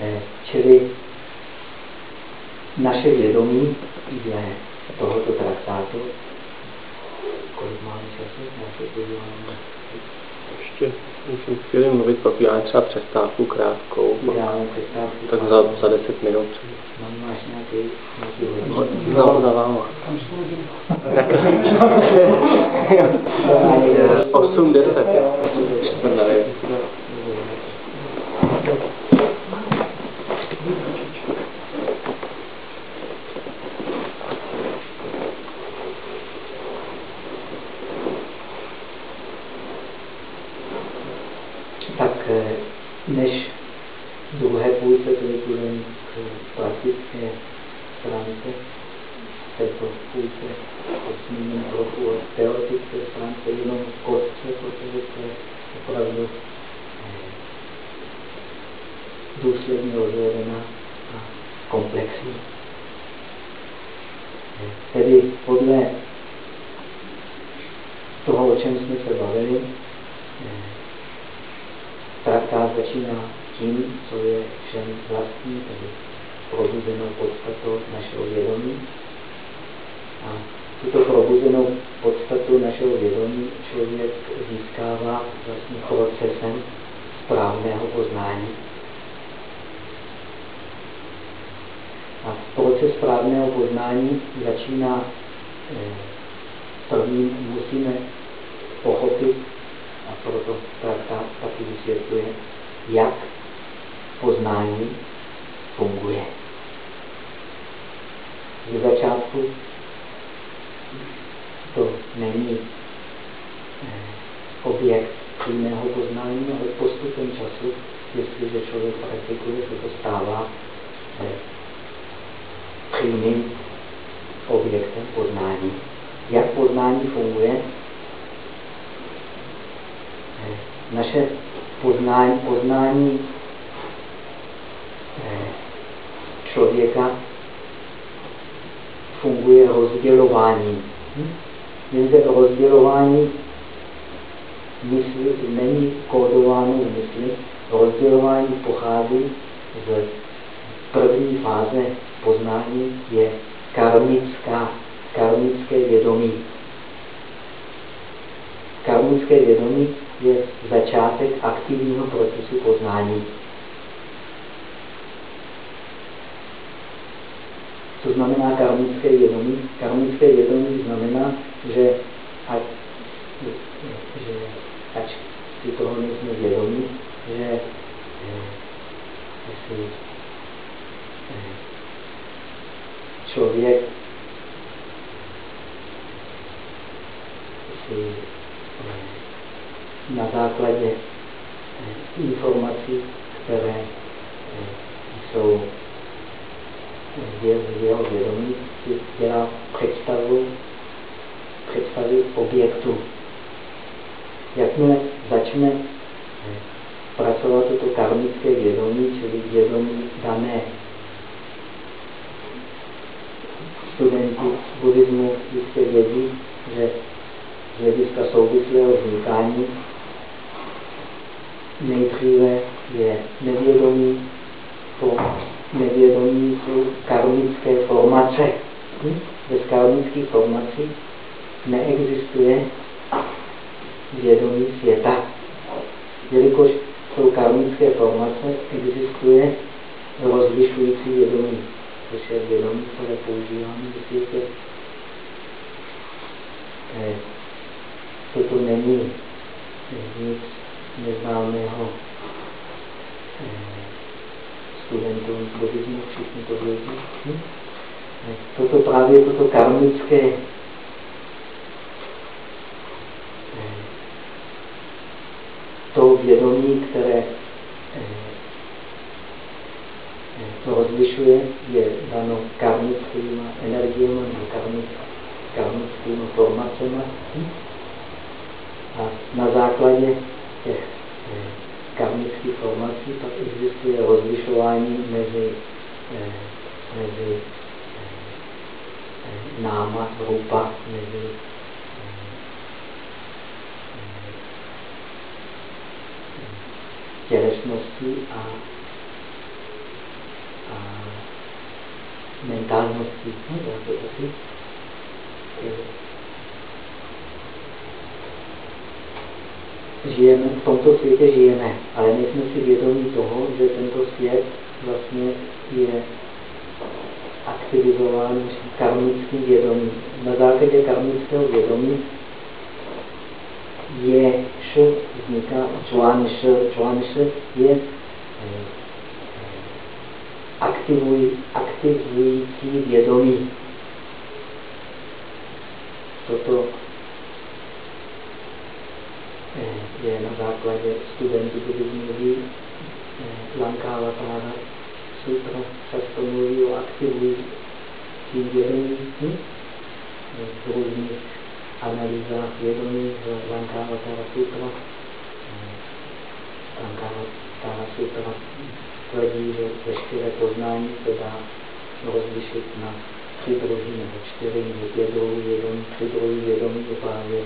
Eh, čili naše vědomí je tohoto traktátu. Kolik máme času? Ještě musím chvíli mluvit, pak uděláme třeba přestávku krátkou. Uděláme přestávku. Tak za, za 10 minut. No, máš nějaký... nějaký no, za váma. 8, 10. Čtvrt na co znamená karmické vědomí. Karmické vědomí znamená, že ať, že, ať si toho nejsme vědomí, že eh, jestli eh, člověk si eh, na základě informací, které jsou v jeho vědomí je dělá představu, představu objektu. Jakmile začne eh, pracovat toto karmické vědomí, čili vědomí dané studenti buddhismu jistě vědí, že z hlediska souvislého vznikání nejdříve je nevědomí po nevědomí jsou karmické formace. Hm? Bez karmických formací neexistuje vědomí světa. Jelikož jsou karmické formace, existuje rozlišující vědomí, což je vědomí, které používáme v světě. Eh, toto není nic neznámého eh, studentům buddhismu, všichni to vědí. Hm? Eh, toto právě toto karmické to vědomí, které to rozlišuje, je dano karmickými energiemi nebo karmickými formacemi. A na základě těch eh, karmických formací pak existuje rozlišování mezi, eh, mezi eh, náma, rupa, mezi tělesností a, a mentálností. No, to asi žijeme, v tomto světě žijeme, ale nejsme si vědomí toho, že tento svět vlastně je aktivizován karmickým vědomím. Na základě karmického vědomí je š, vzniká člán š, člán š je eh, aktivuj, aktivující vědomí. Toto Eh, je na základě studentů buddhismu mluví eh, Lankavatara sutra, často mluví o aktivující vědomí hm? v různých analýzách vědomí v Lankavatara sutra. Eh, Lankavatara sutra tvrdí, že veškeré poznání se dá rozlišit na tři druhy nebo čtyři nebo pět druhů vědomí. Tři druhy vědomí právě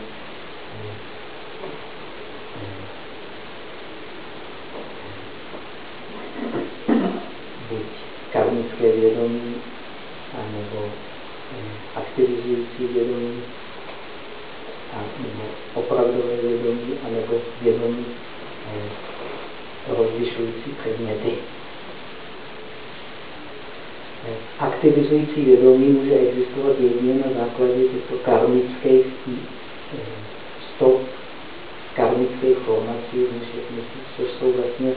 buď karmické vědomí, anebo eh, aktivizující vědomí, nebo opravdové vědomí, anebo vědomí eh, rozlišující předměty. Eh, aktivizující vědomí může existovat jedině na základě těchto karmických stop karmických formací což jsou vlastně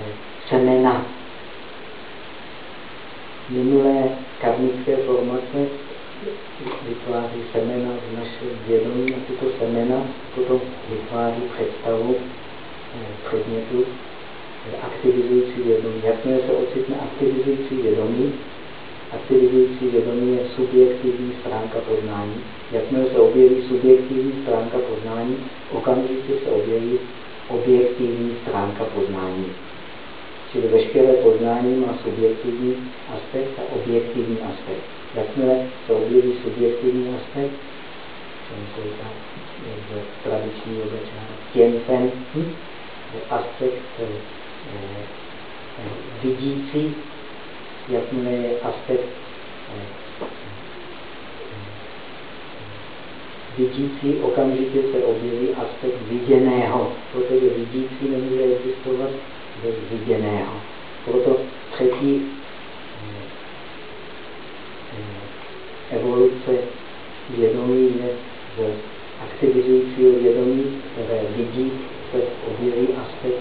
eh, semena. Minulé karmické formace vytváří semena v našem vědomí a tyto semena potom vytváří představu eh, předmětu eh, aktivizující vědomí. Jakmile se ocitne aktivizující vědomí, aktivizující vědomí je subjektivní stránka poznání. Jakmile se objeví subjektivní stránka poznání, okamžitě se objeví objektivní stránka poznání. Čili veškeré poznání má subjektivní aspekt a objektivní aspekt. Jakmile se objeví subjektivní aspekt, to je tak v tradiční obecná těnfen, hm? aspekt eh, vidící, jakmile je aspekt eh, vidící, okamžitě se objeví aspekt viděného, protože vidící nemůže existovat viděného. Proto třetí eh, eh, evoluce vědomí je z aktivizujícího vědomí, které vidí, se objeví aspekt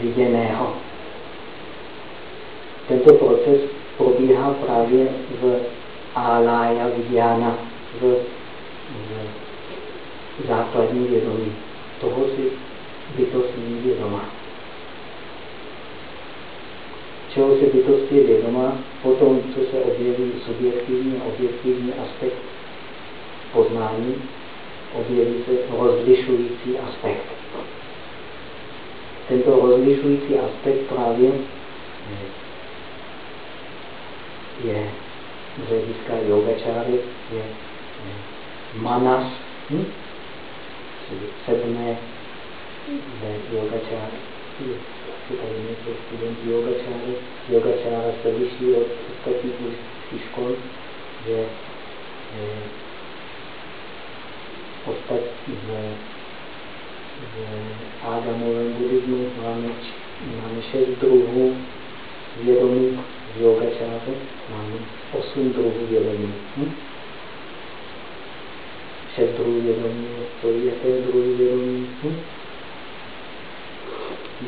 viděného. Tento proces probíhá právě v Alaya Vidyana, v, v základní vědomí. Toho si bytost není vědomá. Čeho se bytost je vědomá, potom, co se objeví subjektivní a objektivní aspekt poznání, objeví se rozlišující aspekt. Tento rozlišující aspekt právě je z hlediska yogačáry, je, manas, hm? sedmé ve yogačáry. Tady něco studenti yogačáry. Yogačára se liší od ostatních buddhistických škol, že eh, ostatní v, v ágamovém buddhismu máme, máme šest druhů vědomí v yogačáře, máme osm druhů vědomí. Hm? Šest druhů vědomí, co je to druhý vědomí? Hm?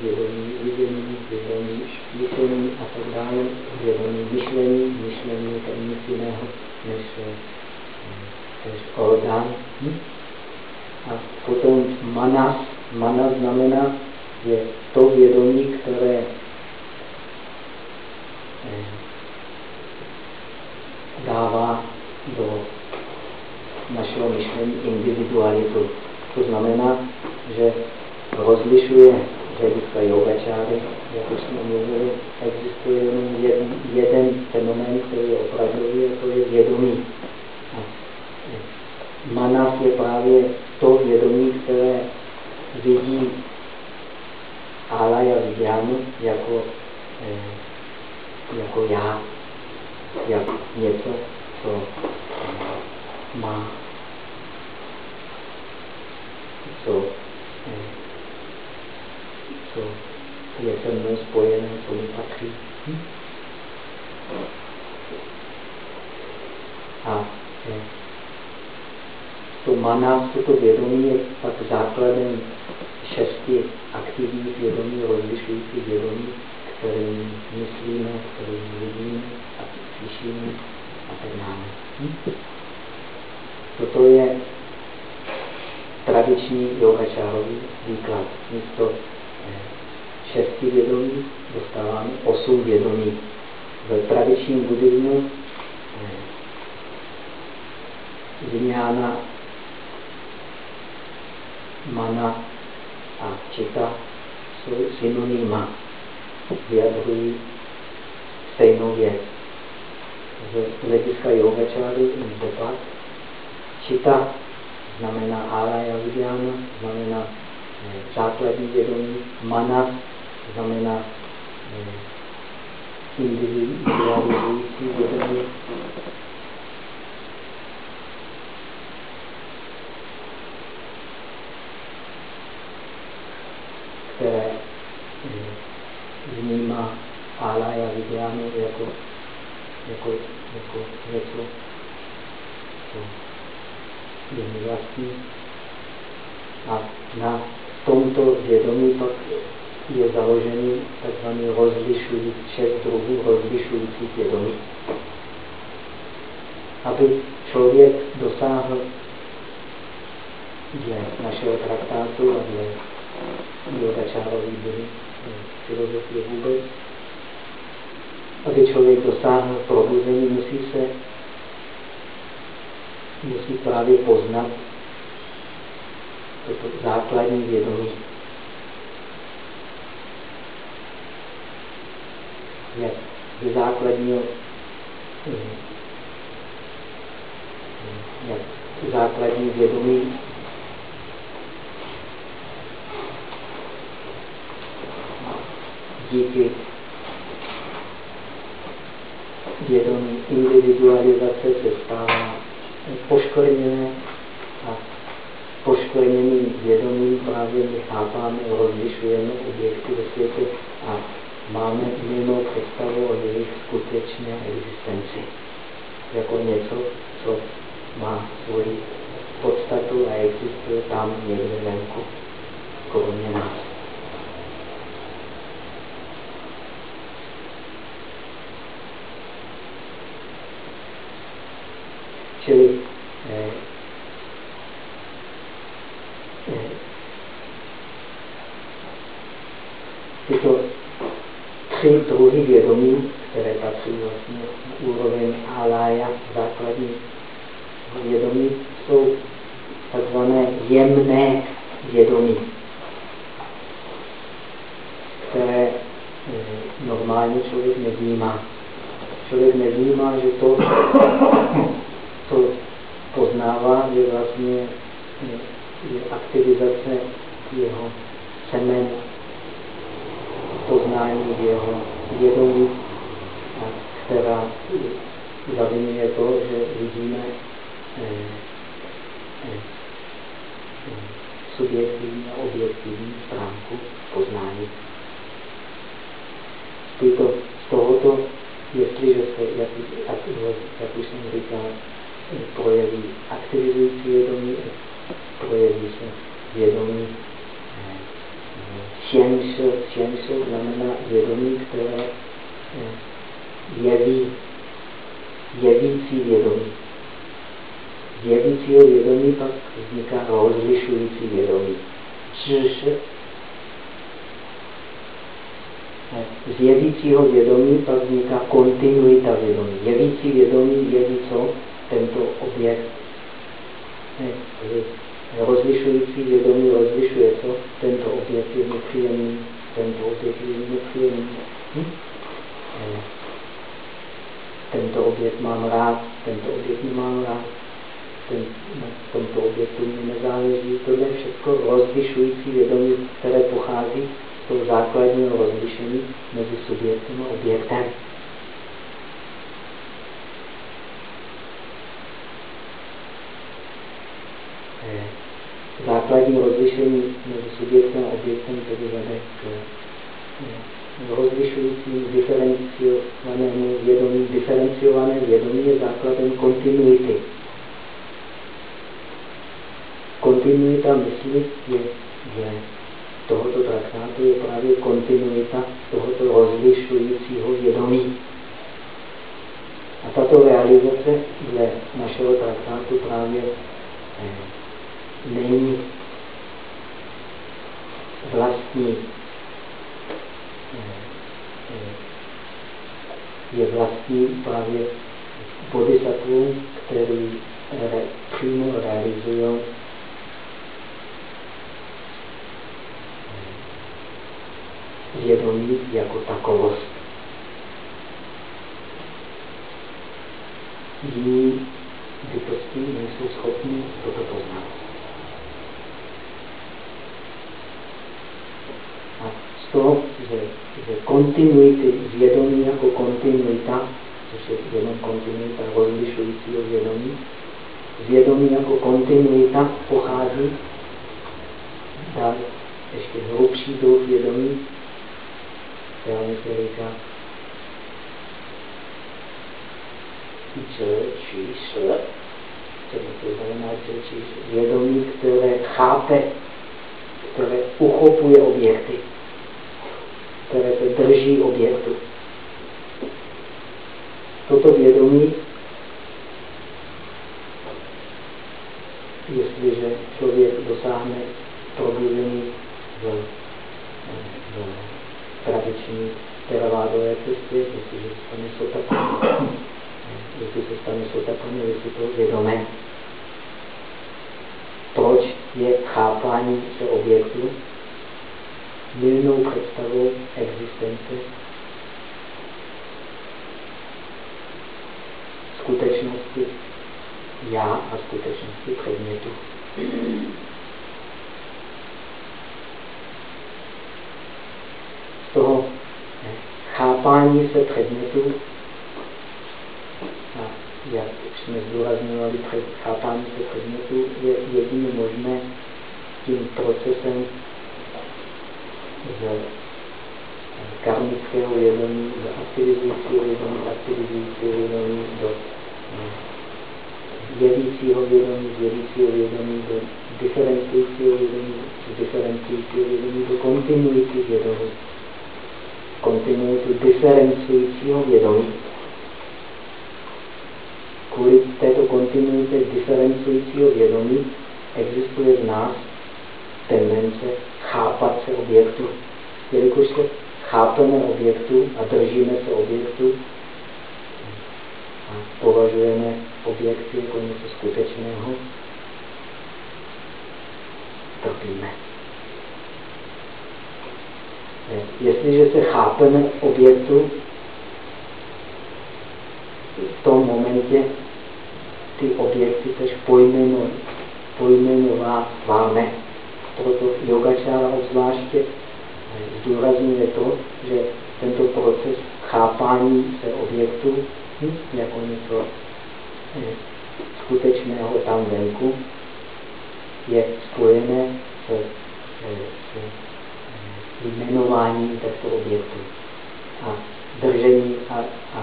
Vědomí vidění, vědomí myšlení a tak dále, vědomí myšlení, myšlení je to nic jiného než, než orgán. Hm? A potom manas, mana znamená, že to vědomí, které eh, dává do našeho myšlení individualitu. To znamená, že rozlišuje hlediska yogačáry, jak už jsme mluvili, existuje jenom jeden, jeden fenomén, který je opravdový, a to je vědomí. A manas je právě to vědomí, které vidí alaya vidyánu jako, eh, jako já, jako něco, co eh, má, co eh, co je se mnou spojené, co mi patří. Hm? A je, to mana, toto vědomí je pak základem šesti aktivních vědomí, rozlišujících vědomí, kterým myslíme, kterým vidíme a slyšíme a tak dále. Hm? Toto je tradiční yogačárový výklad. Místo šesti vědomí dostáváme osm vědomí. V tradičním buddhismu vyňána mana a čita jsou synonyma, vyjadrují stejnou věc. Z hlediska yogačáry dopad čita znamená alaya vidyana, znamená základní vědomí, mana znamená eh, individualizující vědomí. které vnímá alaya vidyánu jako, jako, jako něco, co je mi vlastní. A na tomto vědomí pak je založený tzv. rozlišující, šest druhů rozlišujících vědomí. Aby člověk dosáhl dle našeho traktátu a dle yogačárový filozofie vůbec, aby člověk dosáhl probuzení, musí se musí právě poznat toto základní vědomí. Jak ze základního jak základní vědomí. Díky vědomí individualizace se stává poškodené a poškvrněným vědomím právě my chápáme, rozlišujeme objekty ve světě a máme mimo představu o jejich skutečné existenci. Jako něco, co má svoji podstatu a existuje tam někde venku, kromě nás. Čili eh, tyto tři druhy vědomí, které patří vlastně úroveň alaya, základní vědomí, jsou takzvané jemné vědomí, které eh, normálně člověk nevnímá. Člověk nevnímá, že to, co poznává, je vlastně je aktivizace jeho semen, poznání jeho vědomí, která zavinuje to, že vidíme eh, eh, subjektivní a objektivní stránku poznání. Tyto, z tohoto, jestliže se, jak, jak, jak už jsem říkal, projeví aktivizující vědomí, projeví se vědomí Sciencio, sciencio znamená vědomí, které eh, jeví, jevící vědomí. Z jevícího vědomí pak vzniká rozlišující vědomí. Čiž eh, z jevícího vědomí pak vzniká kontinuita vědomí. Jevící vědomí jeví co? Tento objekt. Ne, rozlišující vědomí rozlišuje co? Tento objekt je nepříjemný, tento objekt je nepříjemný. Hm? Tento objekt mám rád, tento objekt nemám rád, ten, na tomto objektu mi nezáleží. Tohle je všechno rozlišující vědomí, které pochází z toho základního rozlišení mezi subjektem a objektem. základní rozlišení mezi subjektem a objektem tedy vede k eh, rozlišujícím diferenciovanému vědomí. Diferenciované vědomí je základem kontinuity. Kontinuita mysli je dle tohoto traktátu je právě kontinuita tohoto rozlišujícího vědomí. A tato realizace dle našeho traktátu právě eh, není vlastní je vlastní právě bodhisattvům, který re, přímo realizují vědomí jako takovost. Jiní bytosti nejsou schopni toto poznat. To, že, že kontinuity vědomí jako kontinuita, což je jenom kontinuita rozlišujícího vědomí, vědomí jako kontinuita pochází dál ještě hrubší druh vědomí, která se říká vědomí, které chápe, které uchopuje objekty které se drží objektu. Toto vědomí, jestliže člověk dosáhne probuzení v, v tradiční teravádové cestě, jestliže se stane sotapaně, jestli se stane sotapaně, jestli to vědomé, proč je chápání se objektu mylnou představou existence skutečnosti já a skutečnosti předmětu. Z toho chápání se předmětu, a jak jsme zdůrazňovali, chápání se předmětu je jedině možné tím procesem z karmického vědomí do aktivizujícího vědomí, aktivizujícího vědomí do jevícího vědomí, z jevícího vědomí do diferencujícího vědomí, z diferencujícího vědomí do kontinuity vědomí. Kontinuitu diferencujícího vědomí. Kvůli této kontinuitě diferencujícího vědomí existuje v nás tendence chápat se objektu. Jelikož se chápeme objektu a držíme se objektu a považujeme objekty jako něco skutečného, trpíme. Jestliže se chápeme objektu, v tom momentě ty objekty tež pojmenováváme. Proto yogačára obzvláště zdůrazňuje to, že tento proces chápání se objektu jako něco eh, skutečného tam venku je spojené s, eh, s eh, jmenováním těchto objektů. A držení a, a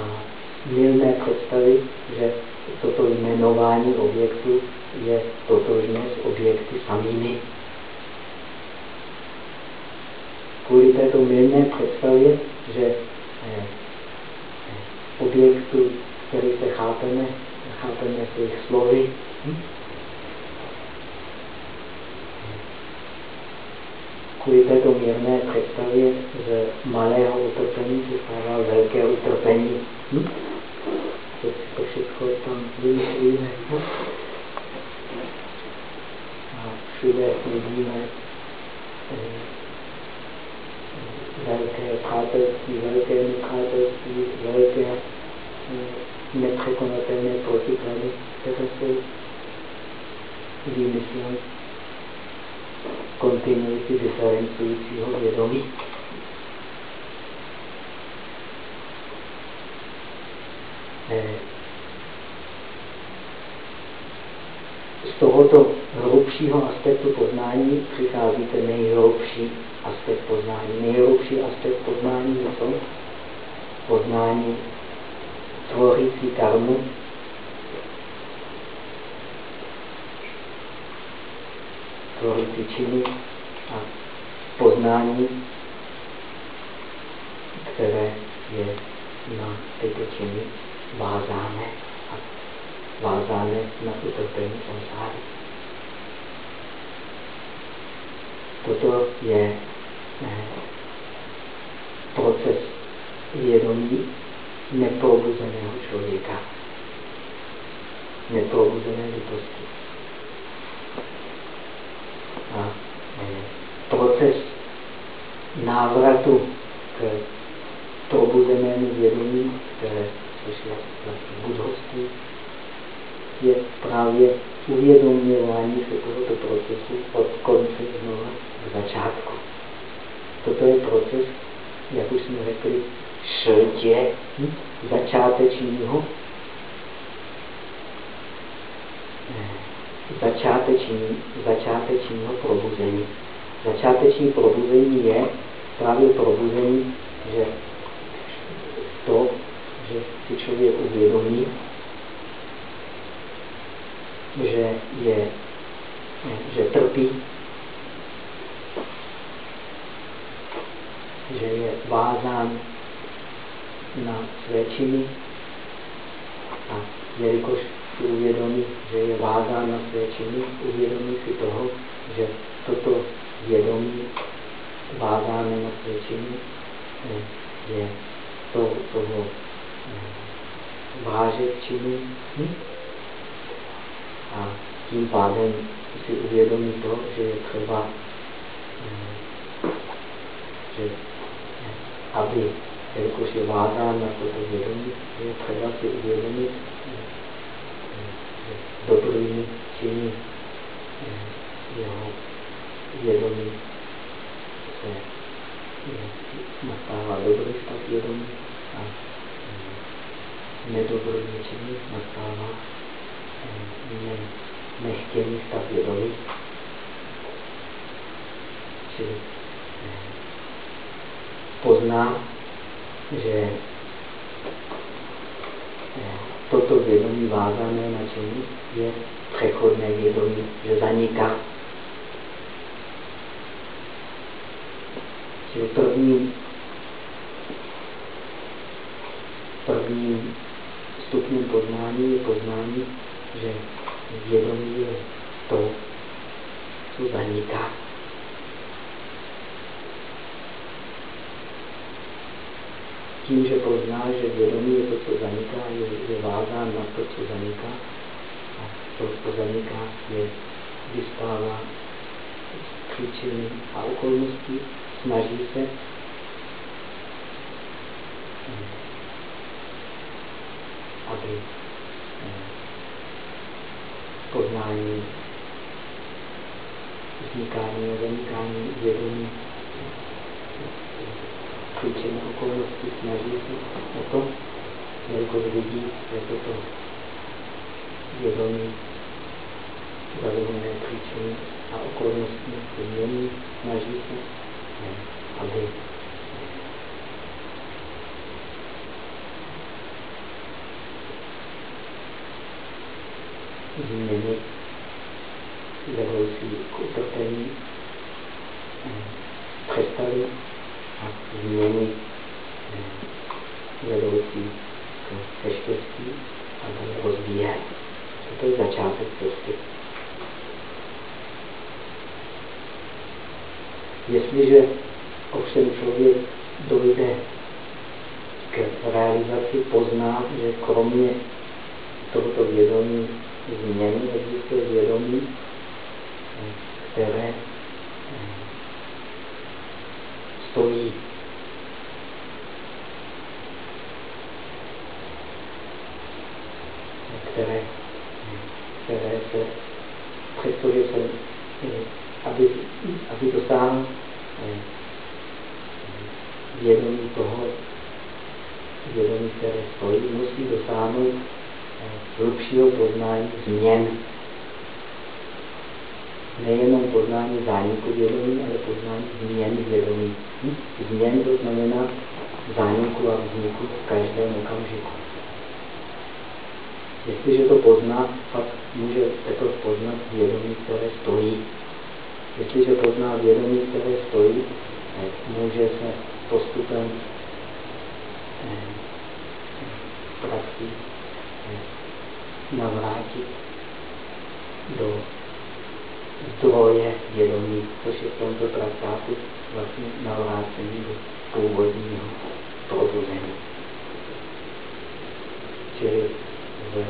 milné představy, že toto jmenování objektu je totožné s objekty samými. Kvůli této milné představě, že eh, objektu, který se chápeme, chápeme s jejich slovy, hm? kvůli této mírné představě z malého utrpení se stává velké utrpení. Hm? To, to všechno tam vymyslíme. A všude vidíme eh, velké přátelství, velké nepřátelství, velké eh, nepřekonatelné protiklady, které jsou výmyslem kontinuity diferencujícího vědomí. Eh, z tohoto hrubšího aspektu poznání přichází ten nejhrubší aspekt poznání. Nejhrubší aspekt poznání je to poznání tvořící karmu, tvořící činy a poznání, které je na tyto činy vázáme a vázáme na utrpení samsáry. Toto je eh, proces vědomí neprobuzeného člověka, neprobuzené bytosti. A eh, proces návratu k probuzenému vědomí, které je vlastně budovství, je právě uvědomění se tohoto procesu od konce znovu k začátku. Toto je proces, jak už jsme řekli, šrtě hm? začátečního začáteční, začátečního probuzení. Začáteční probuzení je právě probuzení, že to, že si člověk uvědomí, že, je, že trpí, že je vázán na své činy a jelikož si uvědomí, že je vázán na své činy, uvědomí si toho, že toto vědomí vázáme na své činy je to, toho vážet činy hm? A tím pádem si uvědomí to, že je třeba, že aby, jelikož je vázán na toto vědomí, je třeba si uvědomit dobrými činy jeho vědomí se nastává dobrý stav vědomí a nedobrojní činy nastává ne, nechtěný stav vědomí. Čili pozná, že toto vědomí vázané na činy je přechodné vědomí, že zaniká. Čili první, prvním stupněm poznání je poznání, že vědomí je to, co zaniká. tím, že pozná, že vědomí je to, co zaniká, je, je vázán na to, co zaniká. A to, co zaniká, je vyspává příčiny a okolností, snaží se aby poznání vznikání a zanikání vědomí příčiny okolností snaží se o to, jelikož vidí, že toto vědomí příčiny a okolností se mění, snaží se, aby změny vedoucí k utrpení přestali a změny vedoucí ke štěstí a rozvíjet. To je začátek cesty. Jestliže ovšem člověk dojde k realizaci, pozná, že kromě tohoto vědomí změny existuje vědomí, které stojí. Které, které se, přestože se, aby, aby dosáhl vědomí toho, vědomí, které stojí, musí dosáhnout hlubšího poznání změn. Nejenom poznání zániku vědomí, ale poznání změn vědomí. Hm? Změn to znamená zániku a vzniku v každém okamžiku. Jestliže to pozná, pak může teprve poznat vědomí, které stojí. Jestliže pozná vědomí, které stojí, může se postupem eh, praxí navrátit do zdroje vědomí, což je v tomto traktátu vlastně navrácení do původního probuzení. Čili v,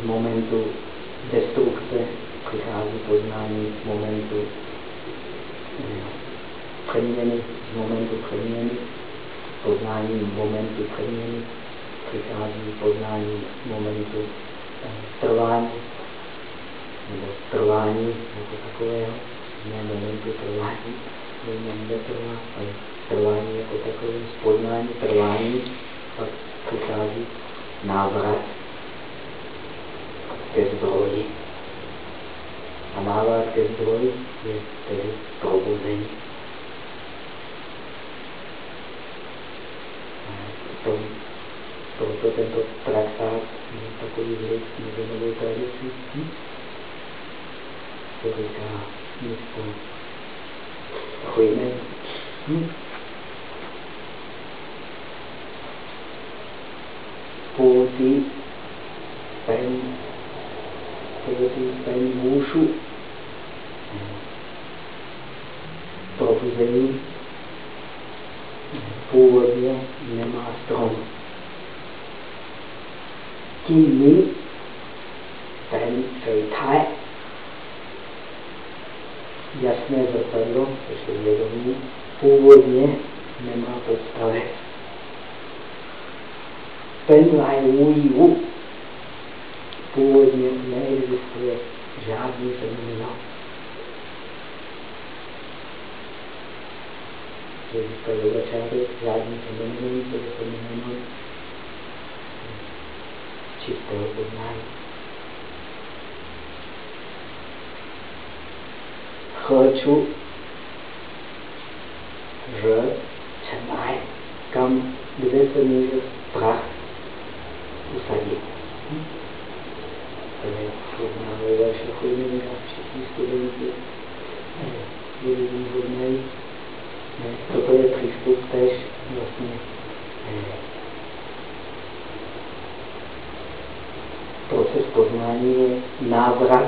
v momentu destrukce přichází poznání v momentu eh, přeměny, z momentu přeměny, poznání momentu přeměny, přichází poznání momentu eh, trvání, nebo trvání jako takového, ne momentu trvání, moment netrvá, ale trvání jako takové, poznání trvání pak přichází návrat ke zdroji. A návrat ke zdroji je tedy probuzení. A to proto tento traktát takový vliv tradicí. Hm? To říká místo chujné. Hm? Původí pen, původí pen můžu probuzení původně nemá strom tím my ten thái jasné zrcadlo, což je vědomí, původně nemá podstavec. Ten lai wui wu původně neexistuje žádný fenomeno. Existuje začátek žádný fenomen, to je fenomen čistého poznání. Chču, že, čenaj, kam, kde se může strach usadit. To je srovnávají vaše chodiny a všichni studenti byli výhodné. Toto je přístup tež vlastně proces poznání je návrat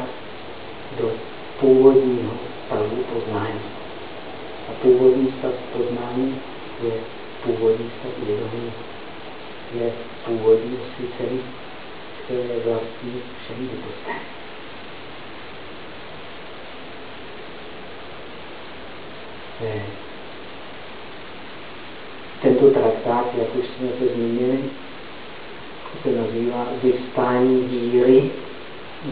do původního stavu poznání. A původní stav poznání je původní stav vědomí je původní osvícení, které je vlastní všem bytostem. Tento traktát, jak už jsme to zmínili, se nazývá Vystání víry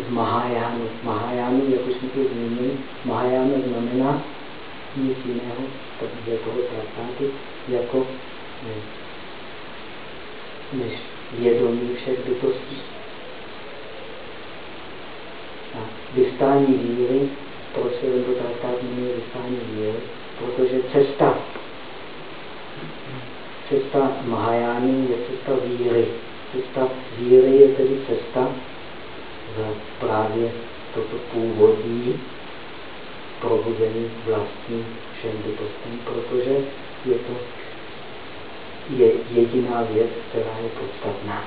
v Mahajánu. Mahajánu, jak už jsme to zmínili, Mahajánu znamená nic jiného, protože toho traktátu, jako než vědomí všech bytostí. A vystání víry, proč se tento traktát jmenuje vystání víry, protože cesta, cesta Mahajány je cesta víry. Cesta víry je tedy cesta v právě toto původní probuzení vlastní všem bytostem, protože je to je jediná věc, která je podstatná.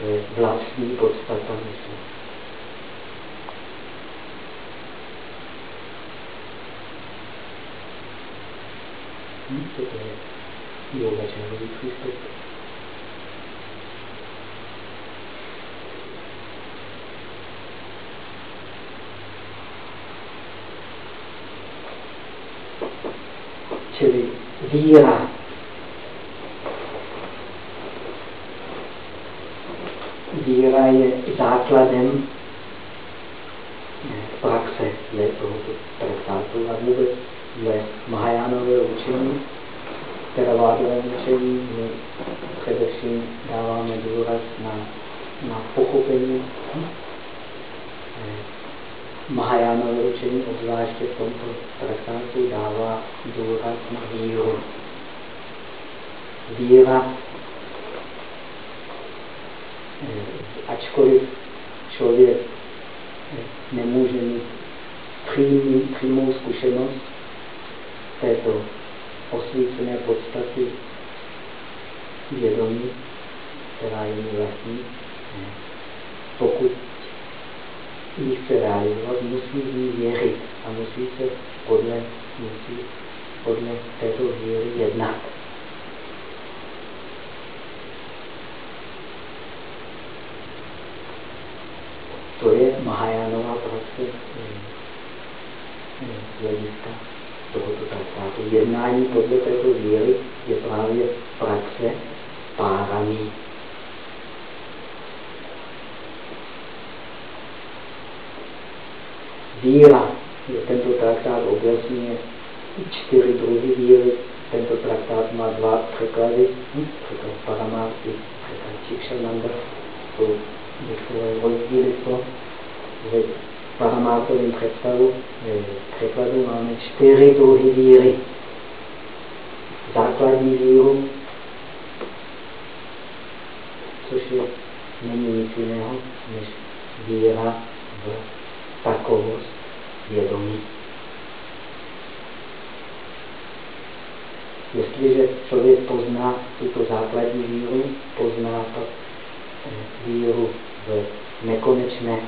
To je vlastní podstata mysli. Hm, to je yogačárový přístup. čili víra. Víra je základem praxe dle tohoto traktátu a vůbec dle Mahajánového učení, Theravádového učení, my především dáváme důraz na, na pochopení Mahajánové učení obzvláště v tomto traktátu dává důraz na víru. Víra, eh, ačkoliv člověk eh, nemůže mít přímou zkušenost této osvícené podstaty vědomí, která je mi vlastní, pokud ji chce realizovat, musí v ní věřit a musí se podle, musí podle této víry jednat. To je Mahajánová eh, z hlediska tohoto traktátu. Jednání podle této víry je právě praxe párami víra. Tento traktát objasňuje čtyři druhy víry. Tento traktát má dva překlady. Hm? Překlad Paramarty, překlad Čikšananda. Jsou některé rozdíly to. V Paramartovém představu, překladu máme čtyři druhy víry. Základní víru, což je, není nic jiného, než víra v takovost vědomí. Jestliže člověk pozná tuto základní víru, pozná pak eh, víru v nekonečné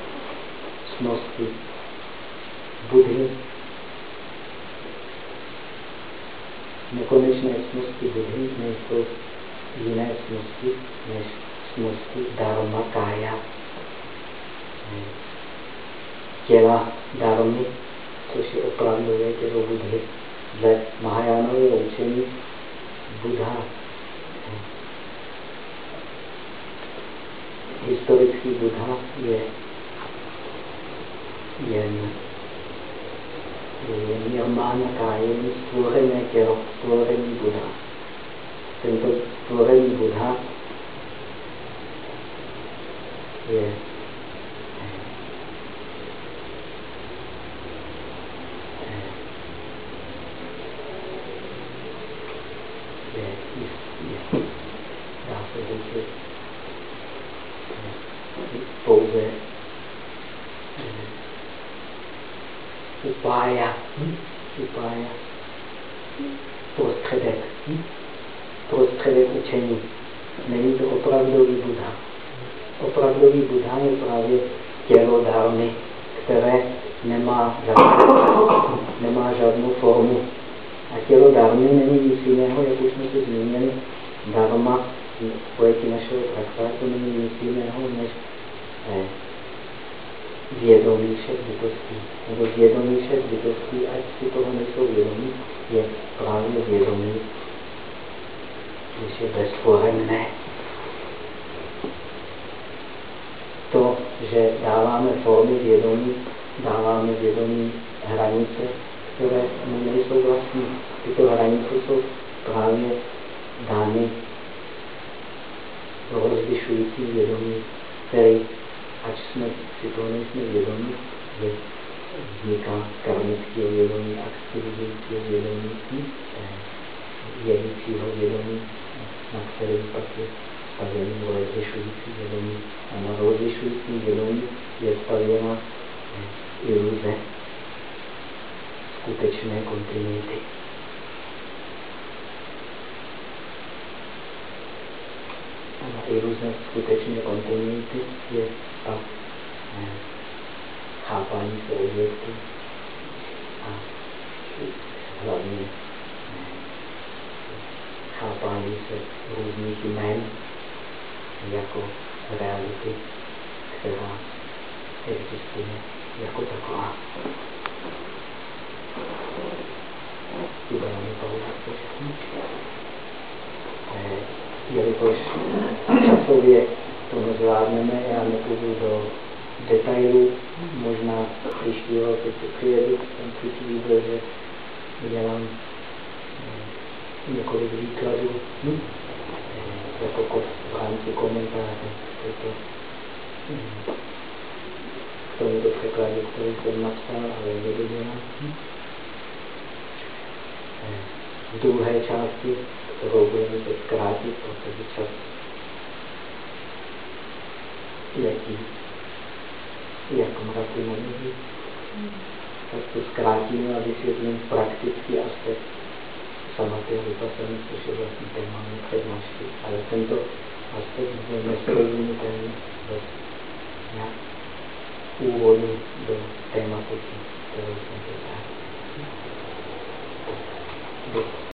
snosti Budhy, nekonečné snosti Budhy nejsou jiné snosti než snosti Dharma Kaya těla darmy, což je opravdové tělo Budhy. Dle Mahajánového učení Buddha historický Buddha je jen je nirmána kájem stvořené tělo, stvořený Buddha. Tento stvořený Buddha je upája, hm? upája prostředek, hm? prostředek učení. Není to opravdový Buddha. Opravdový Buddha je právě tělo dármy, které nemá žádnou, nemá žádnou formu A tělo darmy není nic jiného, jak už jsme si zmínili, dharma v pojetí našeho traktátu není nic jiného, než eh, vědomí všech bytostí. Nebo vědomí všech bytostí, ať si toho nejsou vědomí, je právě vědomí, když je bezpohemné. To, že dáváme formy vědomí, dáváme vědomí hranice, které mu nejsou vlastní. Tyto hranice jsou právě dány rozlišující vědomí, který, ať jsme si toho nejsme vědomí, že vzniká karmické vědomí, aktivizující vědomí, jedícího vědomí, na kterém pak je stavěný rozlišující vědomí. A na rozlišující vědomí je stavěna iluze skutečné kontinuity. A na iluze skutečné kontinuity je stav eh, chápání se objektu a hlavně eh, chápání se různých jmen jako reality, která existuje jako taková. Uděláme pauzu. Eh, jelikož časově to nezvládneme, já nepůjdu do detailů, možná příštího, teď přijedu, ten příští výbor, že udělám eh, několik výkladů, hm? Eh, jako v rámci komentáře. To, hm? k tomuto překladu, který jsem napsal, ale nedodělám. V druhé části, budeme teď zkrátit, protože čas. Letí, jak mraky nebi, tak to zkrátíme a vysvětlím praktický aspekt samatého vypasení, což je vlastně téma přednášky. Ale tento aspekt bude nesrozumitelný bez nějak úvodu do tématiky, kterou jsem teď